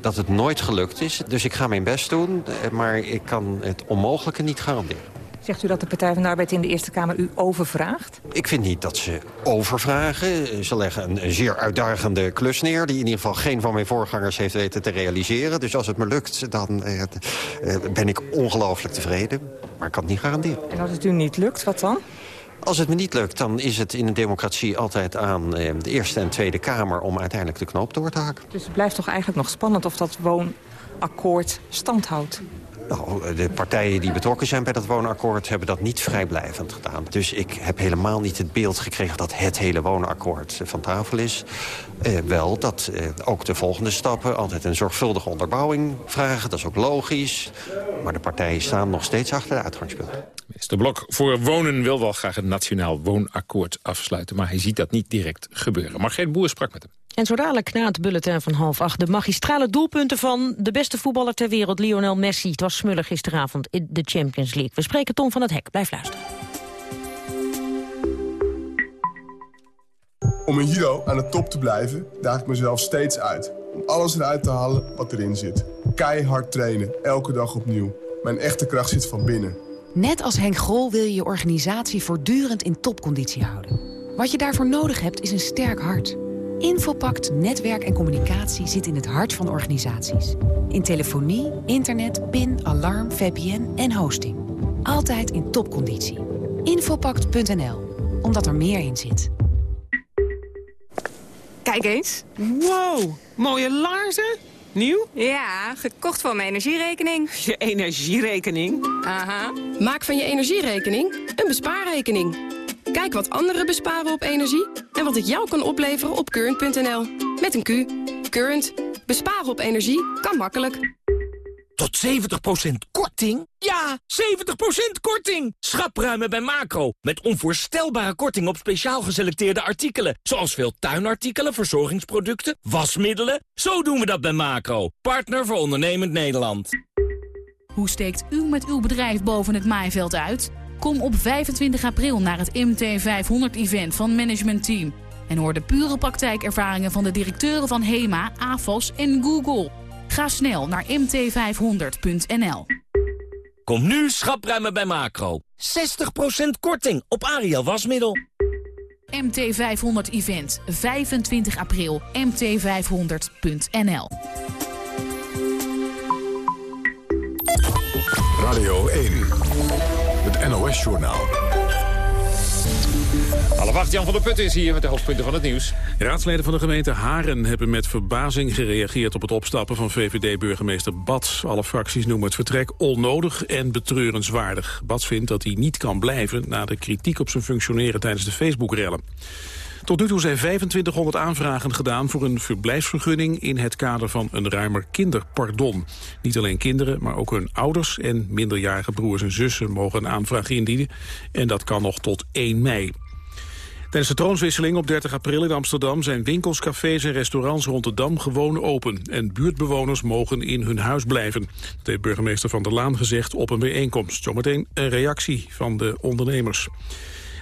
dat het nooit gelukt is. Dus ik ga mijn best doen, maar ik kan het onmogelijke niet garanderen. Zegt u dat de Partij van de Arbeid in de Eerste Kamer u overvraagt? Ik vind niet dat ze overvragen. Ze leggen een, een, zeer uitdagende klus neer... die in ieder geval geen van mijn voorgangers heeft weten te realiseren. Dus als het me lukt, dan eh, eh, ben ik ongelooflijk tevreden. Maar ik kan het niet garanderen. En als het u niet lukt, wat dan? Als het me niet lukt, dan is het in een democratie altijd aan eh, de Eerste en Tweede Kamer... om uiteindelijk de knoop door te haken. Dus het blijft toch eigenlijk nog spannend of dat woonakkoord stand houdt? Nou, de partijen die betrokken zijn bij dat woonakkoord... hebben dat niet vrijblijvend gedaan. Dus ik heb helemaal niet het beeld gekregen dat het hele woonakkoord van tafel is. Eh, wel dat eh, ook de volgende stappen altijd een zorgvuldige onderbouwing vragen. Dat is ook logisch. Maar de partijen staan nog steeds achter de uitgangspunt. Minister Blok voor Wonen wil wel graag een nationaal woonakkoord afsluiten... maar hij ziet dat niet direct gebeuren. Margreet Boer sprak met hem. En zo dadelijk na het bulletin van half acht... de magistrale doelpunten van de beste voetballer ter wereld, Lionel Messi. Het was smullig gisteravond in de Champions League. We spreken Tom van het Hek. Blijf luisteren. Om in judo aan de top te blijven, daag ik mezelf steeds uit. Om alles eruit te halen wat erin zit. Keihard trainen, elke dag opnieuw. Mijn echte kracht zit van binnen. Net als Henk Grol wil je je organisatie voortdurend in topconditie houden. Wat je daarvoor nodig hebt is een sterk hart. Infopact Netwerk en Communicatie zit in het hart van organisaties. In telefonie, internet, PIN, alarm, VPN en hosting. Altijd in topconditie. Infopact.nl, omdat er meer in zit. Kijk eens. Wow, mooie laarzen. Nieuw? Ja, gekocht van mijn energierekening. Je energierekening? Aha. Maak van je energierekening een bespaarrekening. Kijk wat anderen besparen op energie en wat het jou kan opleveren op current.nl. Met een Q. Current. Besparen op energie kan makkelijk. Tot 70% korting? Ja, 70% korting! Schapruimen bij Macro. Met onvoorstelbare korting op speciaal geselecteerde artikelen. Zoals veel tuinartikelen, verzorgingsproducten, wasmiddelen. Zo doen we dat bij Macro. Partner voor ondernemend Nederland. Hoe steekt u met uw bedrijf boven het maaiveld uit? Kom op 25 april naar het MT500-event van Management Team. En hoor de pure praktijkervaringen van de directeuren van HEMA, AFOS en Google. Ga snel naar mt500.nl. Kom nu schapruimen bij Macro. 60% korting op Ariel wasmiddel. MT500 Event, 25 april, mt500.nl. Radio 1, NOS-journaal. Half Wacht-Jan van der Putten is hier met de hoofdpunten van het nieuws. Raadsleden van de gemeente Haren hebben met verbazing gereageerd op het opstappen van VVD-burgemeester Bats. Alle fracties noemen het vertrek onnodig en betreurenswaardig. Bats vindt dat hij niet kan blijven na de kritiek op zijn functioneren tijdens de Facebook-rellen. Tot nu toe zijn 2500 aanvragen gedaan voor een verblijfsvergunning in het kader van een ruimer kinderpardon. Niet alleen kinderen, maar ook hun ouders en minderjarige broers en zussen mogen een aanvraag indienen. En dat kan nog tot 1 mei. Tijdens de troonswisseling op 30 april in Amsterdam zijn winkels, cafés en restaurants rond de Dam gewoon open. En buurtbewoners mogen in hun huis blijven. Dat heeft burgemeester Van der Laan gezegd op een bijeenkomst. Zometeen een reactie van de ondernemers.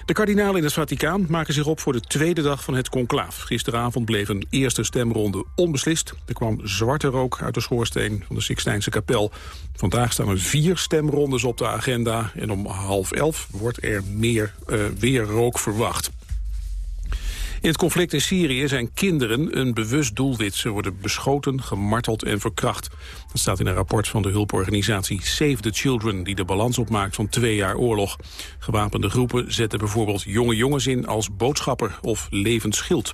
De kardinalen in het Vaticaan maken zich op voor de tweede dag van het conclaaf. Gisteravond bleef een eerste stemronde onbeslist. Er kwam zwarte rook uit de schoorsteen van de Sixtijnse kapel. Vandaag staan er vier stemrondes op de agenda... en om half elf wordt er meer uh, weer rook verwacht. In het conflict in Syrië zijn kinderen een bewust doelwit. Ze worden beschoten, gemarteld en verkracht. Dat staat in een rapport van de hulporganisatie Save the Children... die de balans opmaakt van twee jaar oorlog. Gewapende groepen zetten bijvoorbeeld jonge jongens in als boodschapper of levend schild.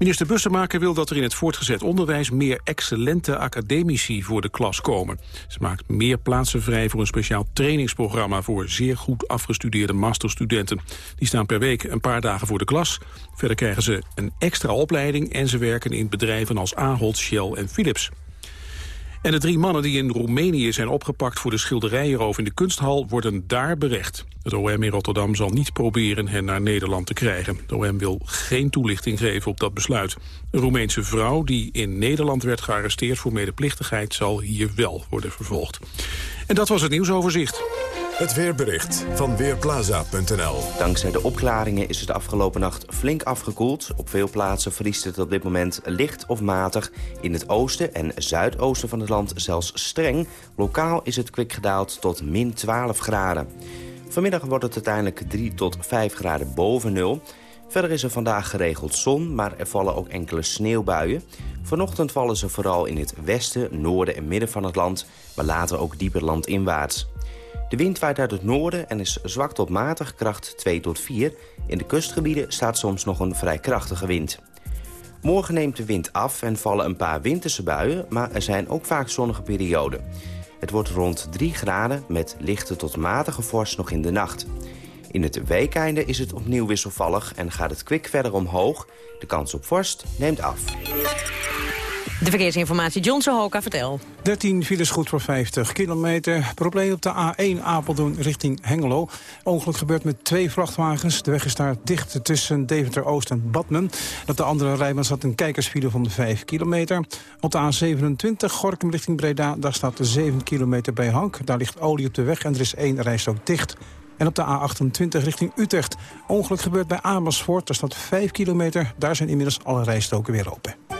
Minister Bussemaker wil dat er in het voortgezet onderwijs meer excellente academici voor de klas komen. Ze maakt meer plaatsen vrij voor een speciaal trainingsprogramma voor zeer goed afgestudeerde masterstudenten. Die staan per week een paar dagen voor de klas. Verder krijgen ze een extra opleiding en ze werken in bedrijven als Ahold, Shell en Philips. En de drie mannen die in Roemenië zijn opgepakt voor de schilderijroof in de kunsthal worden daar berecht. Het OM in Rotterdam zal niet proberen hen naar Nederland te krijgen. De OM wil geen toelichting geven op dat besluit. Een Roemeense vrouw die in Nederland werd gearresteerd voor medeplichtigheid zal hier wel worden vervolgd. En dat was het nieuwsoverzicht. Het weerbericht van Weerplaza.nl. Dankzij de opklaringen is het afgelopen nacht flink afgekoeld. Op veel plaatsen vriest het op dit moment licht of matig. In het oosten en zuidoosten van het land zelfs streng. Lokaal is het kwik gedaald tot min 12 graden. Vanmiddag wordt het uiteindelijk 3 tot 5 graden boven nul. Verder is er vandaag geregeld zon, maar er vallen ook enkele sneeuwbuien. Vanochtend vallen ze vooral in het westen, noorden en midden van het land... maar later ook dieper landinwaarts. De wind waait uit het noorden en is zwak tot matig, kracht 2 tot 4. In de kustgebieden staat soms nog een vrij krachtige wind. Morgen neemt de wind af en vallen een paar winterse buien... maar er zijn ook vaak zonnige perioden. Het wordt rond 3 graden met lichte tot matige vorst nog in de nacht. In het weekeinde is het opnieuw wisselvallig en gaat het kwik verder omhoog. De kans op vorst neemt af. De verkeersinformatie, John Sohoka, vertel. 13 files goed voor 50 kilometer. Probleem op de A1 Apeldoorn richting Hengelo. Ongeluk gebeurt met twee vrachtwagens. De weg is daar dicht tussen Deventer-Oost en Badmen. Op de andere rijbaan zat een kijkersfile van de 5 kilometer. Op de A27 Gorkum richting Breda, daar staat de 7 kilometer bij Hank. Daar ligt olie op de weg en er is één rijstrook dicht. En op de A28 richting Utrecht. Ongeluk gebeurt bij Amersfoort, daar staat 5 kilometer. Daar zijn inmiddels alle rijstroken weer open.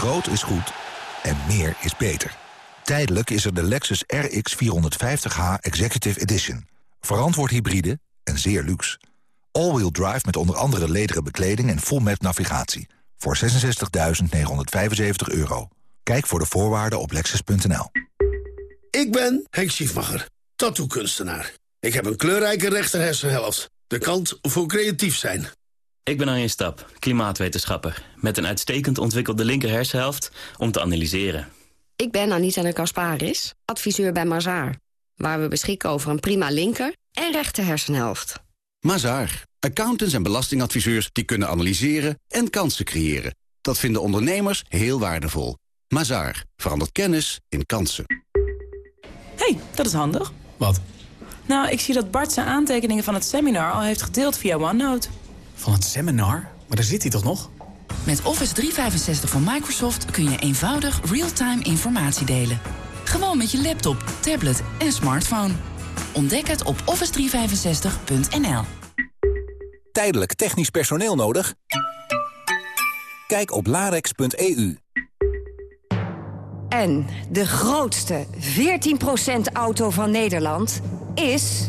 Groot is goed en meer is beter. Tijdelijk is er de Lexus RX 450h Executive Edition. Verantwoord hybride en zeer luxe. All-wheel drive met onder andere lederen bekleding en full map navigatie. Voor 66.975 euro. Kijk voor de voorwaarden op lexus.nl. Ik ben Henk Schiefmacher, tattoo-kunstenaar. Ik heb een kleurrijke rechter hersenhelft. De kant voor creatief zijn. Ik ben Arjen Stap, klimaatwetenschapper. Met een uitstekend ontwikkelde linker hersenhelft om te analyseren. Ik ben Anita de Kasparis, adviseur bij Mazaar. Waar we beschikken over een prima linker en rechter hersenhelft. Mazaar. Accountants en belastingadviseurs die kunnen analyseren en kansen creëren. Dat vinden ondernemers heel waardevol. Mazaar. Verandert kennis in kansen. hey, dat is handig. Wat? Nou, ik zie dat Bart zijn aantekeningen van het seminar al heeft gedeeld via OneNote. Van het seminar? Maar daar zit hij toch nog? Met Office 365 van Microsoft kun je eenvoudig real-time informatie delen. Gewoon met je laptop, tablet en smartphone. Ontdek het op office365.nl. Tijdelijk technisch personeel nodig? Kijk op larex.eu. En de grootste 14% auto van Nederland is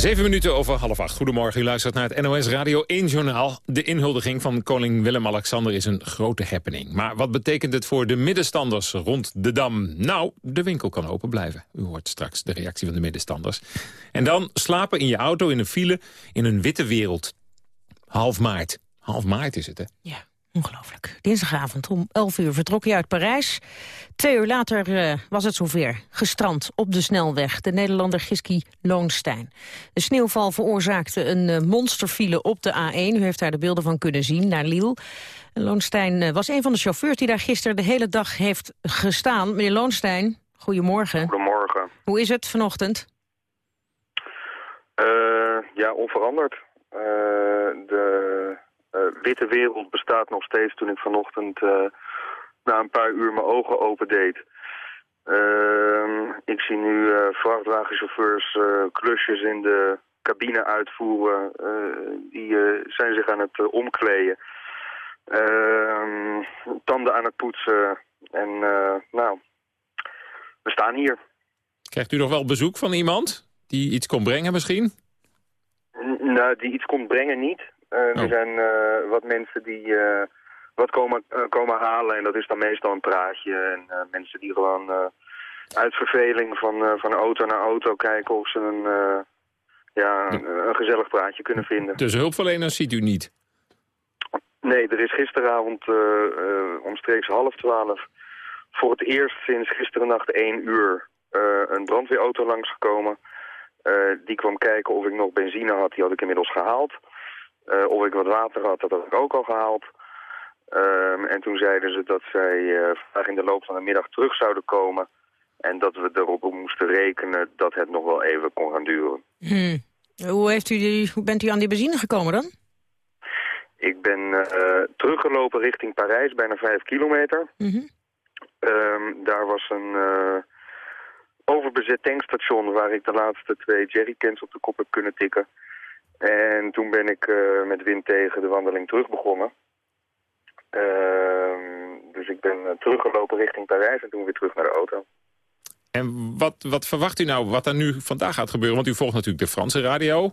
Zeven minuten over half acht. Goedemorgen, u luistert naar het NOS Radio 1 Journaal. De inhuldiging van koning Willem-Alexander is een grote happening. Maar wat betekent het voor de middenstanders rond de Dam? Nou, de winkel kan open blijven. U hoort straks de reactie van de middenstanders. En dan slapen in je auto in een file in een witte wereld. Half maart. Half maart is het, hè? Ja. Ongelooflijk. Dinsdagavond om 11 uur vertrok hij uit Parijs. Twee uur later uh, was het zover. Gestrand op de snelweg. De Nederlander Giski Loonstein. De sneeuwval veroorzaakte een uh, monsterfile op de A1. U heeft daar de beelden van kunnen zien, naar Lille. Loonstein uh, was een van de chauffeurs die daar gisteren de hele dag heeft gestaan. Meneer Loonstein, goedemorgen. Goedemorgen. Hoe is het vanochtend? ja, onveranderd. de witte wereld bestaat nog steeds toen ik vanochtend uh, na een paar uur mijn ogen opendeed. Uh, ik zie nu uh, vrachtwagenchauffeurs klusjes in de cabine uitvoeren. die zijn zich aan het omkleden. Ehm, tanden aan het poetsen. En nou, we staan hier. Krijgt u nog wel bezoek van iemand die iets kon brengen misschien? N nou, die iets kon brengen niet. Er zijn uh, wat mensen die uh, wat komen, komen halen en dat is dan meestal een praatje. En mensen die gewoon uit verveling van, van auto naar auto kijken of ze een, ja, een, een, gezellig praatje kunnen vinden. Dus hulpverleners ziet u niet? Nee, er is gisteravond omstreeks half twaalf voor het eerst sinds gisteren nacht één uur een brandweerauto langsgekomen. die kwam kijken of ik nog benzine had, die had ik inmiddels gehaald. Uh, of ik wat water had, dat had ik ook al gehaald. Um, en toen zeiden ze dat zij uh, vandaag in de loop van de middag terug zouden komen. En dat we erop moesten rekenen dat het nog wel even kon gaan duren. Hmm. Hoe, heeft u die, hoe bent u aan die benzine gekomen dan? Ik ben uh, teruggelopen richting Parijs, bijna vijf kilometer. Mm -hmm. um, daar was een overbezet tankstation waar ik de laatste twee jerrycans op de kop heb kunnen tikken. En toen ben ik uh, met wind tegen de wandeling terug begonnen. Uh, dus ik ben uh, teruggelopen richting Parijs en toen weer terug naar de auto. En wat, wat verwacht u nou wat er nu vandaag gaat gebeuren? Want u volgt natuurlijk de Franse radio.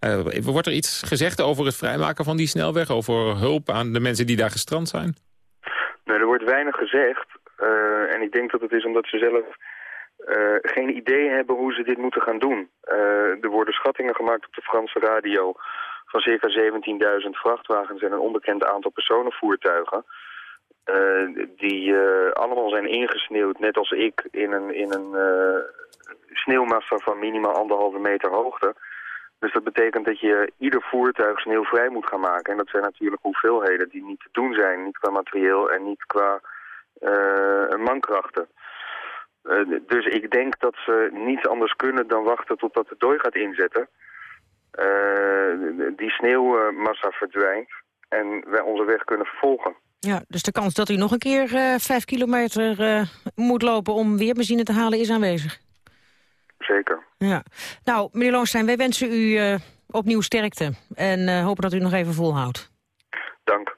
Uh, wordt er iets gezegd over het vrijmaken van die snelweg? Over hulp aan de mensen die daar gestrand zijn? Nee, er wordt weinig gezegd. en ik denk dat het is omdat ze zelf uh, geen idee hebben hoe ze dit moeten gaan doen. Uh, er worden schattingen gemaakt op de Franse radio van circa 17.000 vrachtwagens en een onbekend aantal personenvoertuigen. Uh, die allemaal zijn ingesneeuwd, net als ik, in een, in een sneeuwmassa van minimaal anderhalve meter hoogte. Dus dat betekent dat je ieder voertuig sneeuwvrij moet gaan maken. En dat zijn natuurlijk hoeveelheden die niet te doen zijn. Niet qua materieel en niet qua mankrachten. Uh, dus ik denk dat ze niets anders kunnen dan wachten totdat de dooi gaat inzetten. Uh, die sneeuwmassa verdwijnt en wij onze weg kunnen vervolgen. Ja, dus de kans dat u nog een keer uh, vijf kilometer moet lopen om weer benzine te halen is aanwezig. Zeker. Ja. Nou, meneer Loonstein, wij wensen u opnieuw sterkte en hopen dat u nog even volhoudt. Dank.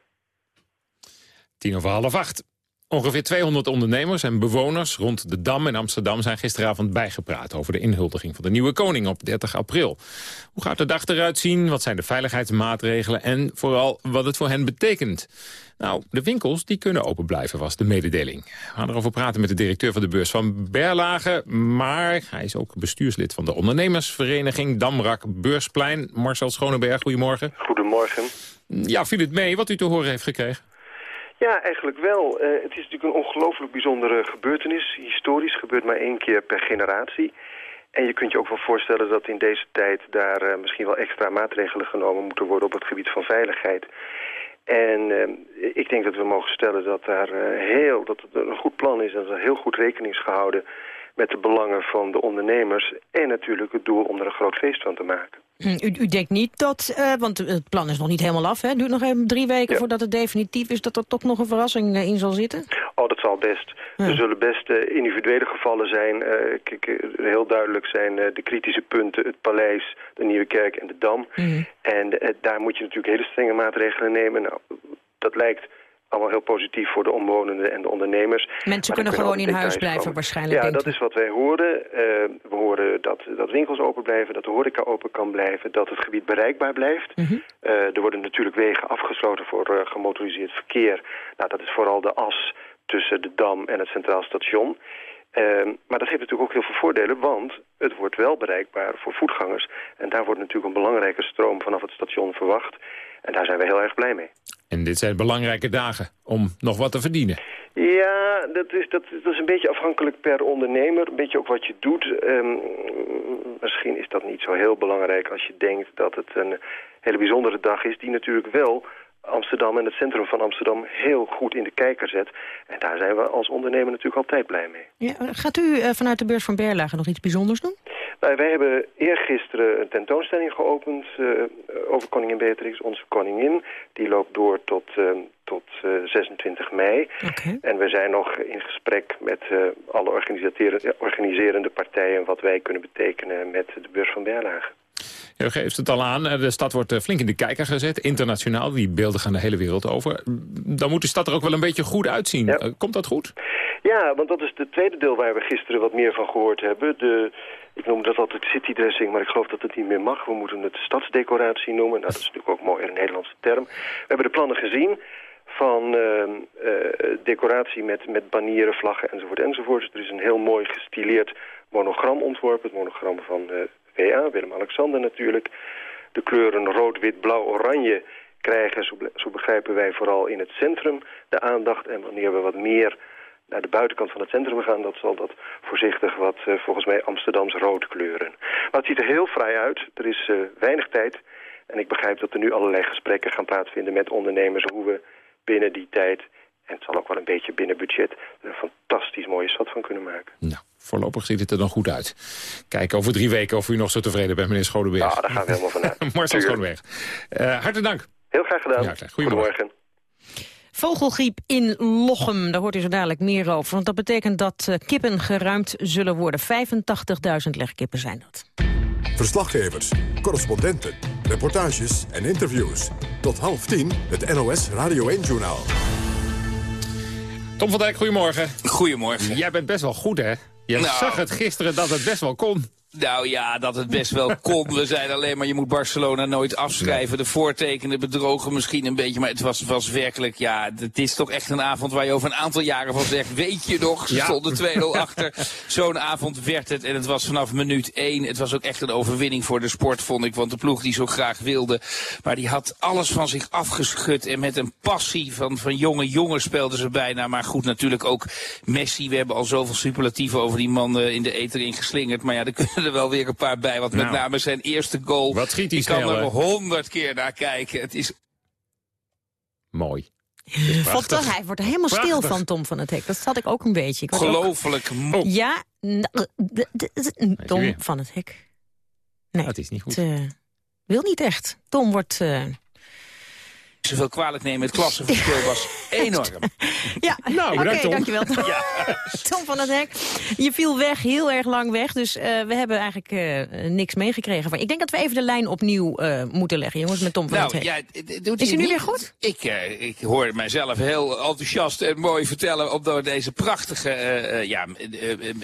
Tien over half acht. Ongeveer 200 ondernemers en bewoners rond de Dam in Amsterdam... zijn gisteravond bijgepraat over de inhuldiging van de nieuwe koning op 30 april. Hoe gaat de dag eruit zien? Wat zijn de veiligheidsmaatregelen? En vooral wat het voor hen betekent? Nou, de winkels die kunnen open blijven, was de mededeling. We gaan erover praten met de directeur van de beurs van Berlage. Maar hij is ook bestuurslid van de ondernemersvereniging Damrak Beursplein. Marcel Schoneberg, goedemorgen. Goedemorgen. Ja, viel het mee wat u te horen heeft gekregen? Ja, eigenlijk wel. Eh, het is natuurlijk een ongelooflijk bijzondere gebeurtenis. Historisch gebeurt maar één keer per generatie. En je kunt je ook wel voorstellen dat in deze tijd daar uh, misschien wel extra maatregelen genomen moeten worden op het gebied van veiligheid. En uh, ik denk dat we mogen stellen dat, daar, heel, dat het een goed plan is en dat er heel goed rekening is gehouden met de belangen van de ondernemers en natuurlijk het doel om er een groot feest van te maken. Hm, u, u denkt niet dat, uh, want het plan is nog niet helemaal af, hè? Het duurt nog even drie weken voordat het definitief is, dat er toch nog een verrassing uh, in zal zitten? Oh, dat zal best. Ja. Er zullen best uh, individuele gevallen zijn. kijk, heel duidelijk zijn de kritische punten, het paleis, de Nieuwe Kerk en de Dam. Mm. En daar moet je natuurlijk hele strenge maatregelen nemen. Nou, dat lijkt allemaal heel positief voor de omwonenden en de ondernemers. Mensen kunnen gewoon in huis blijven komen. waarschijnlijk. Ja, dat is wat wij horen. Uh, we horen dat, dat winkels open blijven, dat de horeca open kan blijven, dat het gebied bereikbaar blijft. Mm -hmm. uh, er worden natuurlijk wegen afgesloten voor uh, gemotoriseerd verkeer. Nou, dat is vooral de as tussen de Dam en het Centraal Station. Maar dat heeft natuurlijk ook heel veel voordelen, want het wordt wel bereikbaar voor voetgangers. En daar wordt natuurlijk een belangrijke stroom vanaf het station verwacht. En daar zijn we heel erg blij mee. En dit zijn belangrijke dagen om nog wat te verdienen. Ja, dat is, dat, dat is een beetje afhankelijk per ondernemer. Een beetje ook wat je doet. Um, misschien is dat niet zo heel belangrijk als je denkt dat het een hele bijzondere dag is... die natuurlijk wel Amsterdam en het centrum van Amsterdam heel goed in de kijker zet. En daar zijn we als ondernemer natuurlijk altijd blij mee. Ja, gaat u uh, vanuit de beurs van Berlage nog iets bijzonders doen? Nou, wij hebben eergisteren een tentoonstelling geopend uh, over koningin Beatrix, onze koningin. Die loopt door tot, uh, tot 26 mei. Okay. En we zijn nog in gesprek met alle organiserende partijen... wat wij kunnen betekenen met de beurs van Berlage. Je geeft het al aan, de stad wordt flink in de kijker gezet, internationaal. Die beelden gaan de hele wereld over. Dan moet de stad er ook wel een beetje goed uitzien. Ja. Komt dat goed? Ja, want dat is het tweede deel waar we gisteren wat meer van gehoord hebben. De, ik noem dat altijd citydressing, maar ik geloof dat het niet meer mag. We moeten het stadsdecoratie noemen. Nou, dat is natuurlijk ook mooi een Nederlandse term. We hebben de plannen gezien van uh, uh, decoratie met, met banieren, vlaggen enzovoort enzovoort. Er is een heel mooi gestileerd monogram ontworpen. Het monogram van uh, WA, Willem-Alexander natuurlijk. De kleuren rood, wit, blauw, oranje krijgen, zo, zo begrijpen wij, vooral in het centrum de aandacht. En wanneer we wat meer naar de buitenkant van het centrum gaan... dat zal dat voorzichtig wat uh, volgens mij Amsterdams rood kleuren. Maar het ziet er heel vrij uit. Er is uh, weinig tijd. En ik begrijp dat er nu allerlei gesprekken gaan plaatsvinden met ondernemers... hoe we binnen die tijd, en het zal ook wel een beetje binnen budget... een fantastisch mooie stad van kunnen maken. Nou, voorlopig ziet het er dan goed uit. Kijk over drie weken of u nog zo tevreden bent, meneer Scholenberg. Ja, daar gaan we helemaal vanuit. Marcel Scholenberg. Uh, hartelijk dank. Heel graag gedaan. Ja, Goedemorgen. Goedemorgen. Vogelgriep in Lochem, daar hoort u zo dadelijk meer over. Want dat betekent dat uh, kippen geruimd zullen worden. 85.000 legkippen zijn dat. Verslaggevers, correspondenten, reportages en interviews. Tot half tien het NOS Radio 1-journaal. Tom van Dijk, goedemorgen. Goedemorgen. Jij bent best wel goed, hè? Je Nou. zag het gisteren dat het best wel kon. Nou ja, dat het best wel kon. We zeiden alleen maar, je moet Barcelona nooit afschrijven. De voortekenen bedrogen misschien een beetje. Maar het was, was werkelijk, ja, het is toch echt een avond waar je over een aantal jaren van zegt. Weet je nog, ze Ja. stonden 2-0 achter. Zo'n avond werd het. En het was vanaf minuut 1. Het was ook echt een overwinning voor de sport, vond ik. Want de ploeg die zo graag wilde. Maar die had alles van zich afgeschud. En met een passie van, van jonge jongens speelden ze bijna. Maar goed, natuurlijk ook Messi. We hebben al zoveel superlatieven over die man eh, in de eter ingeslingerd. Maar ja, kunnen er wel weer een paar bij. Want met Nou. name zijn eerste goal. Wat schiet hij Ik kan er honderd keer naar kijken. Het is Mooi. Fantastisch. Hij wordt er helemaal stil van, Tom van het Hek. Dat zat ik ook een beetje. Ik was ook- ongelooflijk mooi. Ja, Tom van het Hek. Nee, Het is niet goed. Het, eh, wil niet echt. Tom wordt... eh, Zoveel kwalijk nemen. Het klassenverschil was enorm. Ja, Nou, bedankt, Tom. dankjewel. Tom. Tom van het Hek, je viel weg, heel erg lang weg. Dus eh, we hebben eigenlijk eh, niks meegekregen van. Ik denk dat we even de lijn opnieuw eh, moeten leggen, jongens, met Tom van het Nou, Hek. ja, d- doet Is hij nu niet. weer goed? Ik, ik hoor mijzelf heel enthousiast en mooi vertellen op door deze prachtige ja,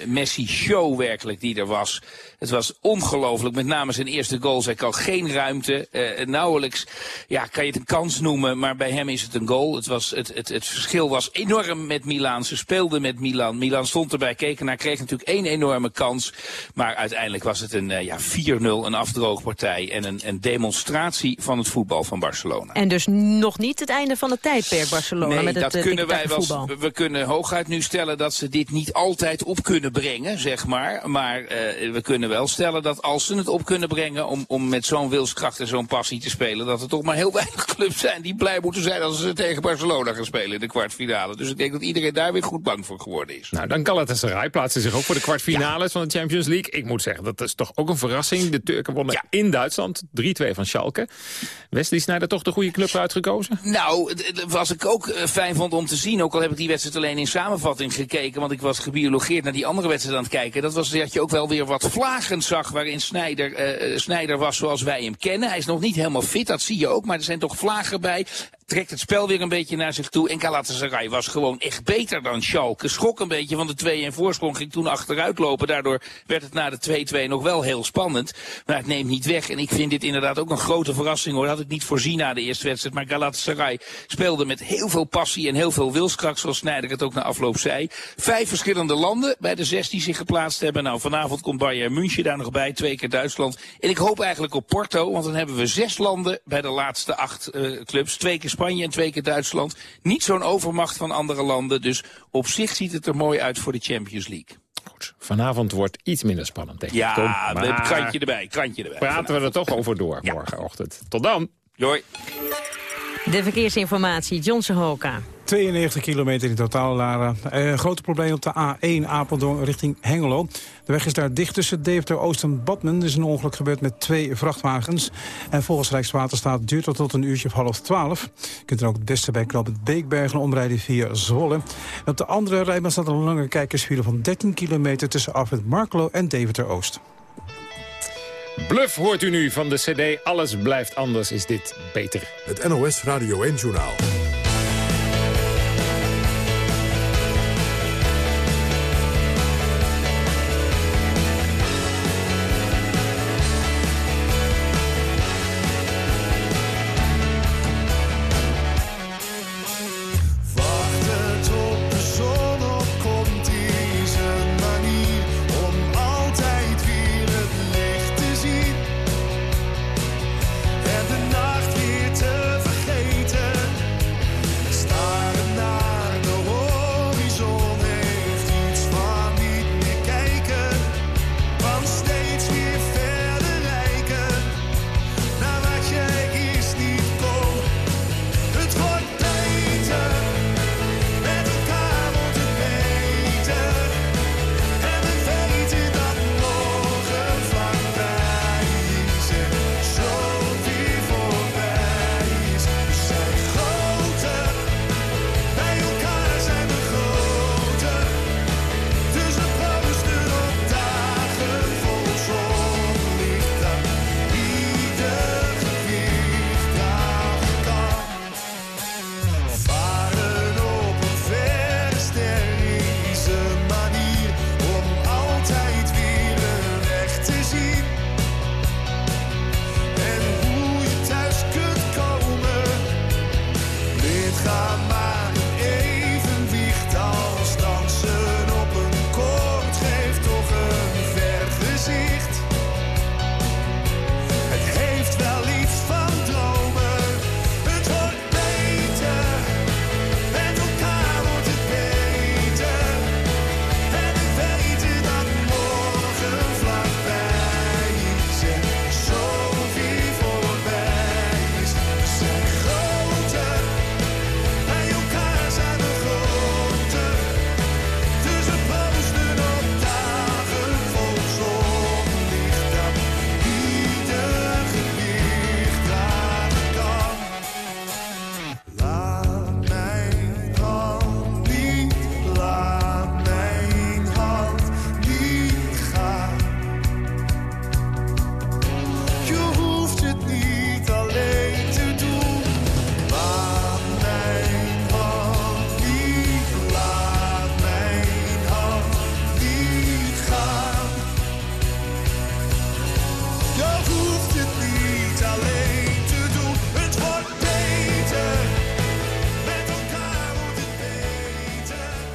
Messi-show werkelijk die er was. Het was ongelooflijk. Met name zijn eerste goal zei ik al geen ruimte. nauwelijks ja, kan je het een kans noemen, maar bij hem is het een goal. Het was het, het, het verschil was enorm met Milan. Ze speelden met Milan. Milan stond erbij, keken naar, kreeg natuurlijk één enorme kans. Maar uiteindelijk was het een ja, 4-0, een afdroogpartij en een, een demonstratie van het voetbal van Barcelona. En dus nog niet het einde van het tijdperk Barcelona nee, met dat het kunnen wij wel. We kunnen hooguit nu stellen dat ze dit niet altijd op kunnen brengen, zeg maar. Maar uh, we kunnen wel stellen dat als ze het op kunnen brengen om, om met zo'n wilskracht en zo'n passie te spelen, dat er toch maar heel weinig clubs zijn die blij moeten zijn als ze tegen Barcelona gaan spelen in de kwartfinale. Dus ik denk dat iedereen daar weer goed bang voor geworden is. Nou, dan Galatasaray plaatste zich ook voor de kwartfinales van de Champions League. Ik moet zeggen, dat is toch ook een verrassing. De Turken wonnen in Duitsland 3-2 van Schalke. Wesley Sneijder toch de goede club uitgekozen? Nou, was ik ook uh, fijn vond om te zien. Ook al heb ik die wedstrijd alleen in samenvatting gekeken. Want ik was gebiologeerd naar die andere wedstrijd aan het kijken. Dat was dat je ook wel weer wat vlagend zag. Waarin Snijder, uh, Snijder was zoals wij hem kennen. Hij is nog niet helemaal fit, dat zie je ook. Maar er zijn toch vlagen bij. Trekt het spel weer een beetje naar zich toe. En Galatasaray was gewoon echt beter dan Schalke. Schrok een beetje van de 2-1 voorsprong. Ging toen achteruit lopen. Daardoor werd het na de 2-2 nog wel heel spannend. Maar het neemt niet weg. En ik vind dit inderdaad ook een grote verrassing hoor. Dat had ik niet voorzien na de eerste wedstrijd. Maar Galatasaray speelde met heel veel passie en heel veel wilskracht. Zoals Snijder het ook na afloop zei. Vijf verschillende landen bij de zes die zich geplaatst hebben. Nou, vanavond komt Bayern München daar nog bij. Twee keer Duitsland. En ik hoop eigenlijk op Porto. Want dan hebben we zes landen bij de laatste acht uh, clubs. Twee keer Spanje en twee keer Duitsland. Niet zo'n overmacht van andere landen. Dus op zich ziet het er mooi uit voor de Champions League. Goed, vanavond wordt iets minder spannend, ik, ja, Tom. Maar... krantje erbij, krantje erbij. Praten vanavond. we er toch over door ja. morgenochtend. Tot dan. Doei. De verkeersinformatie, Johnson Hoka. 92 kilometer in totaal, Lara. Uh, grote probleem op de A1 Apeldoorn richting Hengelo. De weg is daar dicht tussen Deventer Oost en Badmen. Er is een ongeluk gebeurd met twee vrachtwagens. En volgens Rijkswaterstaat duurt dat tot een uurtje of half twaalf. Je kunt er ook het beste bij knop het Beekbergen omrijden via Zwolle. Op de andere rijbaan staat een lange kijkersfile van 13 kilometer... tussen Afrit Marklo en Deventer Oost. Bluff hoort u nu van de cd Alles blijft anders is dit beter. Het NOS Radio 1-journaal.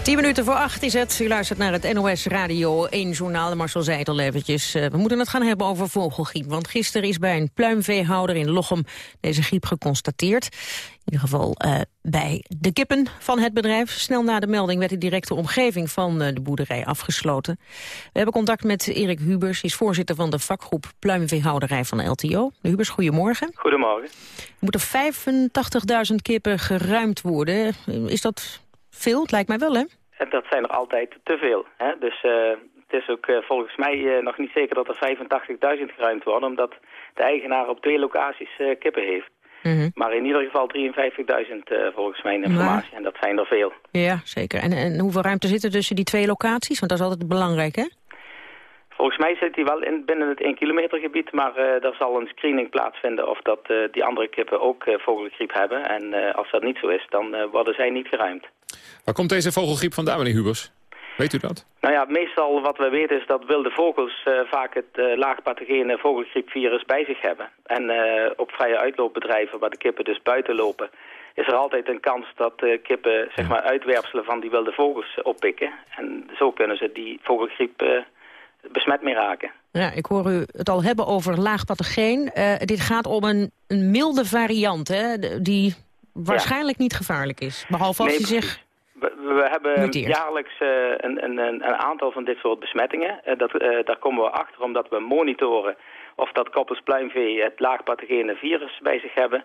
10 minuten voor acht is het. U luistert naar het NOS Radio 1 journaal. Marcel zei het al eventjes. Eh, we moeten het gaan hebben over vogelgriep. Want gisteren is bij een pluimveehouder in Lochem deze griep geconstateerd. In ieder geval uh, bij de kippen van het bedrijf. Snel na de melding werd de directe omgeving van uh, de boerderij afgesloten. We hebben contact met Erik Hubers. Hij is voorzitter van de vakgroep pluimveehouderij van LTO. De Hubers, goedemorgen. Goedemorgen. Er moeten 85.000 kippen geruimd worden. Is dat veel? Het lijkt mij wel, hè? En dat zijn er altijd te veel. Hè? Dus uh, het is ook uh, volgens mij uh, nog niet zeker dat er 85.000 geruimd worden... omdat de eigenaar op twee locaties kippen heeft. Mm -hmm. Maar in ieder geval 53.000 volgens mijn informatie. En dat zijn er veel. Ja, zeker. En, en hoeveel ruimte zit er tussen die twee locaties? Want dat is altijd belangrijk, hè? Volgens mij zit hij wel in, binnen het 1 kilometer gebied, maar uh, er zal een screening plaatsvinden of dat uh, die andere kippen ook uh, vogelgriep hebben. En als dat niet zo is, dan worden zij niet geruimd. Waar komt deze vogelgriep vandaan, meneer Hubers? Weet u dat? Nou ja, meestal wat we weten is dat wilde vogels vaak het laagpathogene vogelgriepvirus bij zich hebben. En op vrije uitloopbedrijven waar de kippen dus buiten lopen, is er altijd een kans dat kippen zeg maar, uitwerpselen van die wilde vogels oppikken. En zo kunnen ze die vogelgriep besmet mee raken. Ja, ik hoor u het al hebben over laag pathogeen. Uh, dit gaat om een, een milde variant, hè, die waarschijnlijk ja. niet gevaarlijk is. Behalve als nee, hij zich we, we hebben jaarlijks uh, een, een, een, aantal van dit soort besmettingen. Uh, dat, daar komen we achter omdat we monitoren of dat koppelspluimvee het laagpathogene virus bij zich hebben.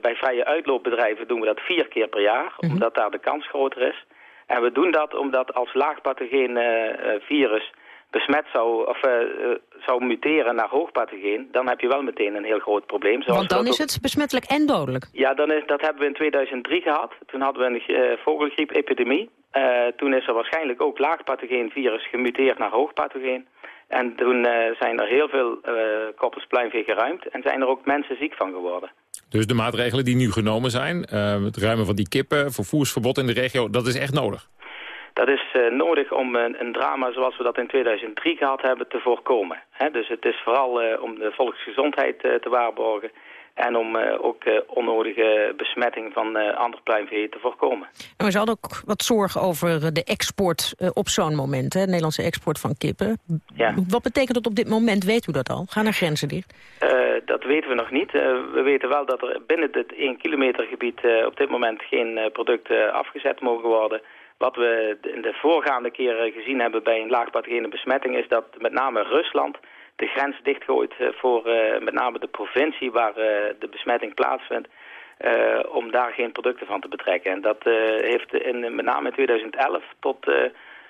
bij vrije uitloopbedrijven doen we dat vier keer per jaar, -hmm. omdat daar de kans groter is. En we doen dat omdat als laagpathogene virus besmet zou, of, uh, zou muteren naar hoogpathogeen... dan heb je wel meteen een heel groot probleem. Want dan is het besmettelijk en dodelijk? Ja, dan is, dat hebben we in 2003 gehad. Toen hadden we een uh, vogelgriep-epidemie. toen is er waarschijnlijk ook laagpathogeen virus gemuteerd naar hoogpathogeen. En toen zijn er heel veel koppels pluimvee geruimd... en zijn er ook mensen ziek van geworden. Dus de maatregelen die nu genomen zijn... het ruimen van die kippen, vervoersverbod in de regio... dat is echt nodig? Dat is uh, nodig om een, een, drama zoals we dat in 2003 gehad hebben te voorkomen. He, dus het is vooral uh, om de volksgezondheid uh, te waarborgen en om ook onnodige besmetting van andere pluimvee te voorkomen. En we zouden ook wat zorgen over de export op zo'n moment, hè, de Nederlandse export van kippen. Ja. Wat betekent dat op dit moment, weet u dat al? Gaan er grenzen dicht? dat weten we nog niet. we weten wel dat er binnen het 1 kilometer gebied op dit moment geen producten afgezet mogen worden... Wat we in de voorgaande keren gezien hebben bij een laagpathogene besmetting... is dat met name Rusland de grens dichtgooit voor uh, met name de provincie waar uh, de besmetting plaatsvindt... Uh, om daar geen producten van te betrekken. En dat heeft in, met name in 2011 tot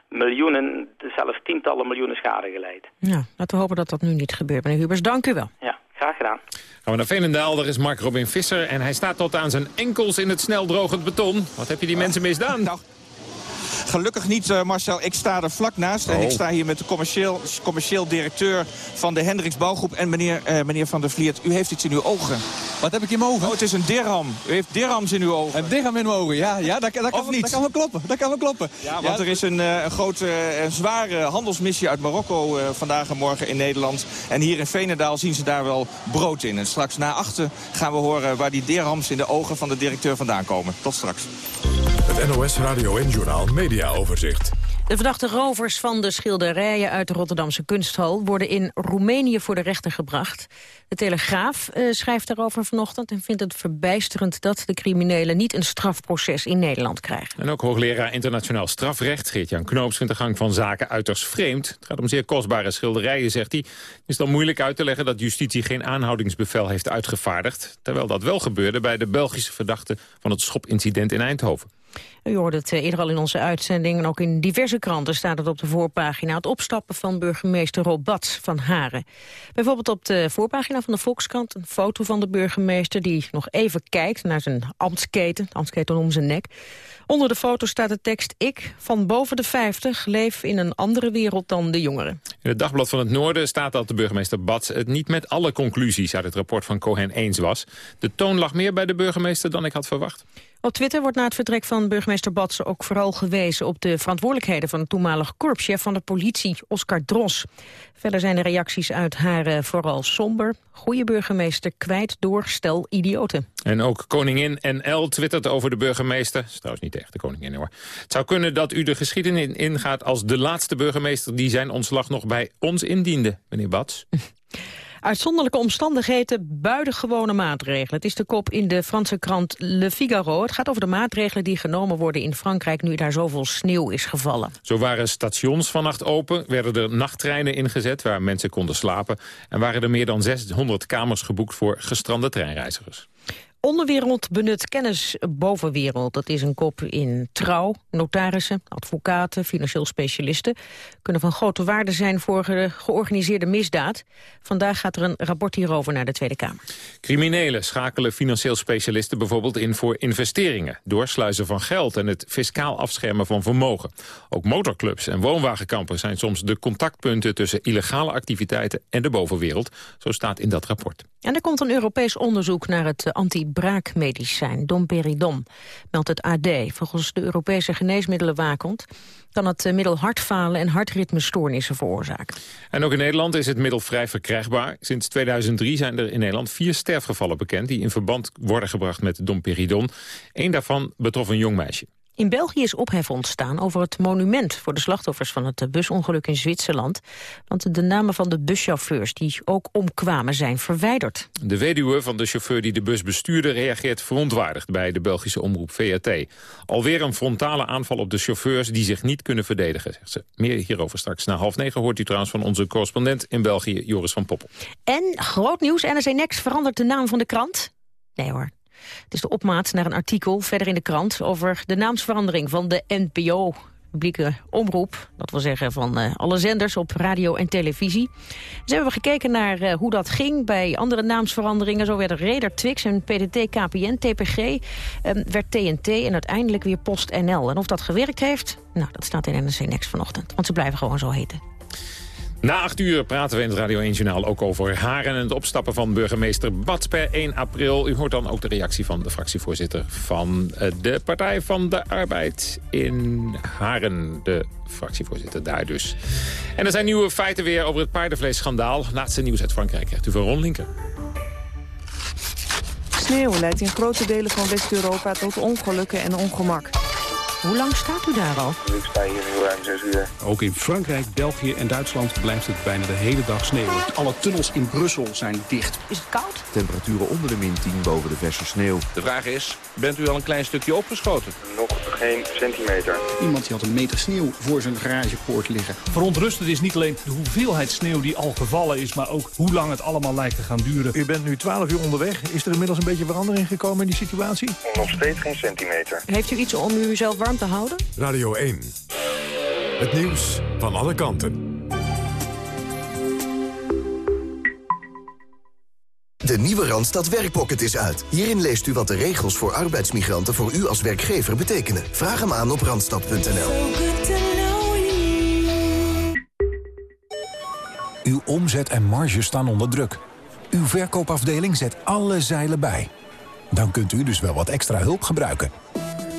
miljoenen, zelfs tientallen miljoenen schade geleid. Ja, laten we hopen dat dat nu niet gebeurt. Meneer Hubers, dank u wel. Ja, graag gedaan. Gaan we naar Veenendaal, daar is Mark Robin Visser... en hij staat tot aan zijn enkels in het sneldrogend beton. Wat heb je die mensen misdaan? Nou. Gelukkig niet, uh, Marcel. Ik sta er vlak naast. Oh. En ik sta hier met de commercieel, commercieel directeur van de Hendricks Bouwgroep. En meneer, uh, meneer Van der Vliert, u heeft iets in uw ogen. Wat heb ik in mijn ogen? Oh, het is een dirham. U heeft dirhams in uw ogen. Een dirham in mijn ogen, ja. ja dat, dat, kan, niet? dat kan wel kloppen. Dat kan wel kloppen. Ja, want ja, er is een, uh, een grote, een zware handelsmissie uit Marokko vandaag en morgen in Nederland. En hier in Veenendaal zien ze daar wel brood in. En straks na achter gaan we horen waar die dirhams in de ogen van de directeur vandaan komen. Tot straks. Het NOS Radio en Journaal Media Overzicht. De verdachte rovers van de schilderijen uit de Rotterdamse kunsthal... worden in Roemenië voor de rechter gebracht. De Telegraaf uh, schrijft daarover vanochtend en vindt het verbijsterend... dat de criminelen niet een strafproces in Nederland krijgen. En ook hoogleraar internationaal strafrecht Geert-Jan Knoops... vindt de gang van zaken uiterst vreemd. Het gaat om zeer kostbare schilderijen, zegt hij. Het is dan moeilijk uit te leggen dat justitie geen aanhoudingsbevel heeft uitgevaardigd... terwijl dat wel gebeurde bij de Belgische verdachte van het schopincident in Eindhoven. U hoorde het eerder al in onze uitzending en ook in diverse kranten staat het op de voorpagina. Het opstappen van burgemeester Robat van Haren. Bijvoorbeeld op de voorpagina van de Volkskrant een foto van de burgemeester die nog even kijkt naar zijn ambtsketen, de ambtsketen om zijn nek. Onder de foto staat de tekst ik, van boven de 50, leef in een andere wereld dan de jongeren. In het Dagblad van het Noorden staat dat de burgemeester Bats het niet met alle conclusies uit het rapport van Cohen eens was. De toon lag meer bij de burgemeester dan ik had verwacht. Op Twitter wordt na het vertrek van burgemeester Batsen ook vooral gewezen op de verantwoordelijkheden van de toenmalige korpschef van de politie, Oscar Dros. Verder zijn de reacties uit haar eh, vooral somber. Goede burgemeester kwijt door stel idioten. En ook koningin NL twittert over de burgemeester. is trouwens niet de koningin hoor. Het zou kunnen dat u de geschiedenis ingaat als de laatste burgemeester... die zijn ontslag nog bij ons indiende, meneer Bats. Uitzonderlijke omstandigheden, buitengewone maatregelen. Het is de kop in de Franse krant Le Figaro. Het gaat over de maatregelen die genomen worden in Frankrijk... nu daar zoveel sneeuw is gevallen. Zo waren stations vannacht open, werden er nachttreinen ingezet... waar mensen konden slapen... en waren er meer dan 600 kamers geboekt voor gestrande treinreizigers. Onderwereld benut kennis bovenwereld. Dat is een kop in trouw. Notarissen, advocaten, financieel specialisten... kunnen van grote waarde zijn voor de georganiseerde misdaad. Vandaag gaat er een rapport hierover naar de Tweede Kamer. Criminelen schakelen financieel specialisten bijvoorbeeld in voor investeringen... doorsluizen van geld en het fiscaal afschermen van vermogen. Ook motorclubs en woonwagenkampen zijn soms de contactpunten... tussen illegale activiteiten en de bovenwereld. Zo staat in dat rapport. En er komt een Europees onderzoek naar het anti-braakmedicijn, domperidom, meldt het AD. Volgens de Europese geneesmiddelenwaakhond kan het eh, middel hartfalen en hartritmestoornissen veroorzaken. En ook in Nederland is het middel vrij verkrijgbaar. Sinds 2003 zijn er in Nederland vier sterfgevallen bekend... die in verband worden gebracht met domperidon. Eén daarvan betrof een jong meisje. In België is ophef ontstaan over het monument voor de slachtoffers van het busongeluk in Zwitserland. Want de namen van de buschauffeurs die ook omkwamen zijn verwijderd. De weduwe van de chauffeur die de bus bestuurde reageert verontwaardigd bij de Belgische omroep VAT. Alweer een frontale aanval op de chauffeurs die zich niet kunnen verdedigen, zegt ze. Meer hierover straks. Na half negen hoort u trouwens van onze correspondent in België, Joris van Poppel. En groot nieuws, NRC Next verandert de naam van de krant. Nee hoor, het is de opmaat naar een artikel verder in de krant... over de naamsverandering van de NPO, publieke omroep. Dat wil zeggen van uh, alle zenders op radio en televisie. Ze hebben gekeken naar uh, hoe dat ging bij andere naamsveranderingen. Zo werden Reder Twix en PDT KPN, TPG, um, werd TNT en uiteindelijk weer PostNL. En of dat gewerkt heeft, nou, dat staat in NRC Next vanochtend. Want ze blijven gewoon zo heten. Na acht uur praten we in het Radio 1-journaal ook over Haren... en het opstappen van burgemeester Bats per 1 april. U hoort dan ook de reactie van de fractievoorzitter van eh, de Partij van de Arbeid in Haren. De fractievoorzitter daar dus. En er zijn nieuwe feiten weer over het paardenvleesschandaal. Laatste nieuws uit Frankrijk krijgt u van Ron Linker. Sneeuw leidt in grote delen van West-Europa tot ongelukken en ongemak. Hoe lang staat u daar al? Ik sta hier nu ruim 6 uur. Ook in Frankrijk, België en Duitsland blijft het bijna de hele dag sneeuwen. Alle tunnels in Brussel zijn dicht. Is het koud? Temperaturen onder de min 10 boven de verse sneeuw. De vraag is, bent u al een klein stukje opgeschoten? Nog geen centimeter. Iemand die had een meter sneeuw voor zijn garagepoort liggen. Verontrustend is niet alleen de hoeveelheid sneeuw die al gevallen is... maar ook hoe lang het allemaal lijkt te gaan duren. U bent nu 12 uur onderweg. Is er inmiddels een beetje verandering gekomen in die situatie? Nog steeds geen centimeter. Heeft u iets om u zelf warm te houden? Radio 1. Het nieuws van alle kanten. De nieuwe Randstad Werkpocket is uit. Hierin leest u wat de regels voor arbeidsmigranten voor u als werkgever betekenen. Vraag hem aan op randstad.nl. Uw omzet en marge staan onder druk. Uw verkoopafdeling zet alle zeilen bij. Dan kunt u dus wel wat extra hulp gebruiken.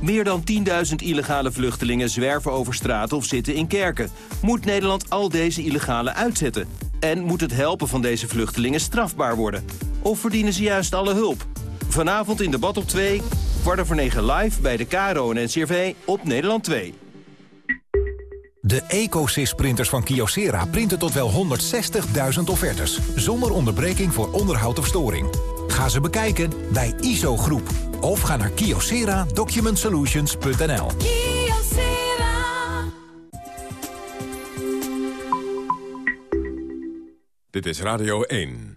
Meer dan 10.000 illegale vluchtelingen zwerven over straat of zitten in kerken. Moet Nederland al deze illegale uitzetten? En moet het helpen van deze vluchtelingen strafbaar worden? Of verdienen ze juist alle hulp? Vanavond in debat op 2, kwart over 9 live bij de KRO en NCRV op Nederland 2. De EcoSys printers van Kyocera printen tot wel 160.000 offertes. Zonder onderbreking voor onderhoud of storing. Ga ze bekijken bij ISO Groep. Of ga naar kyocera-document-solutions.nl. Dit is Radio 1.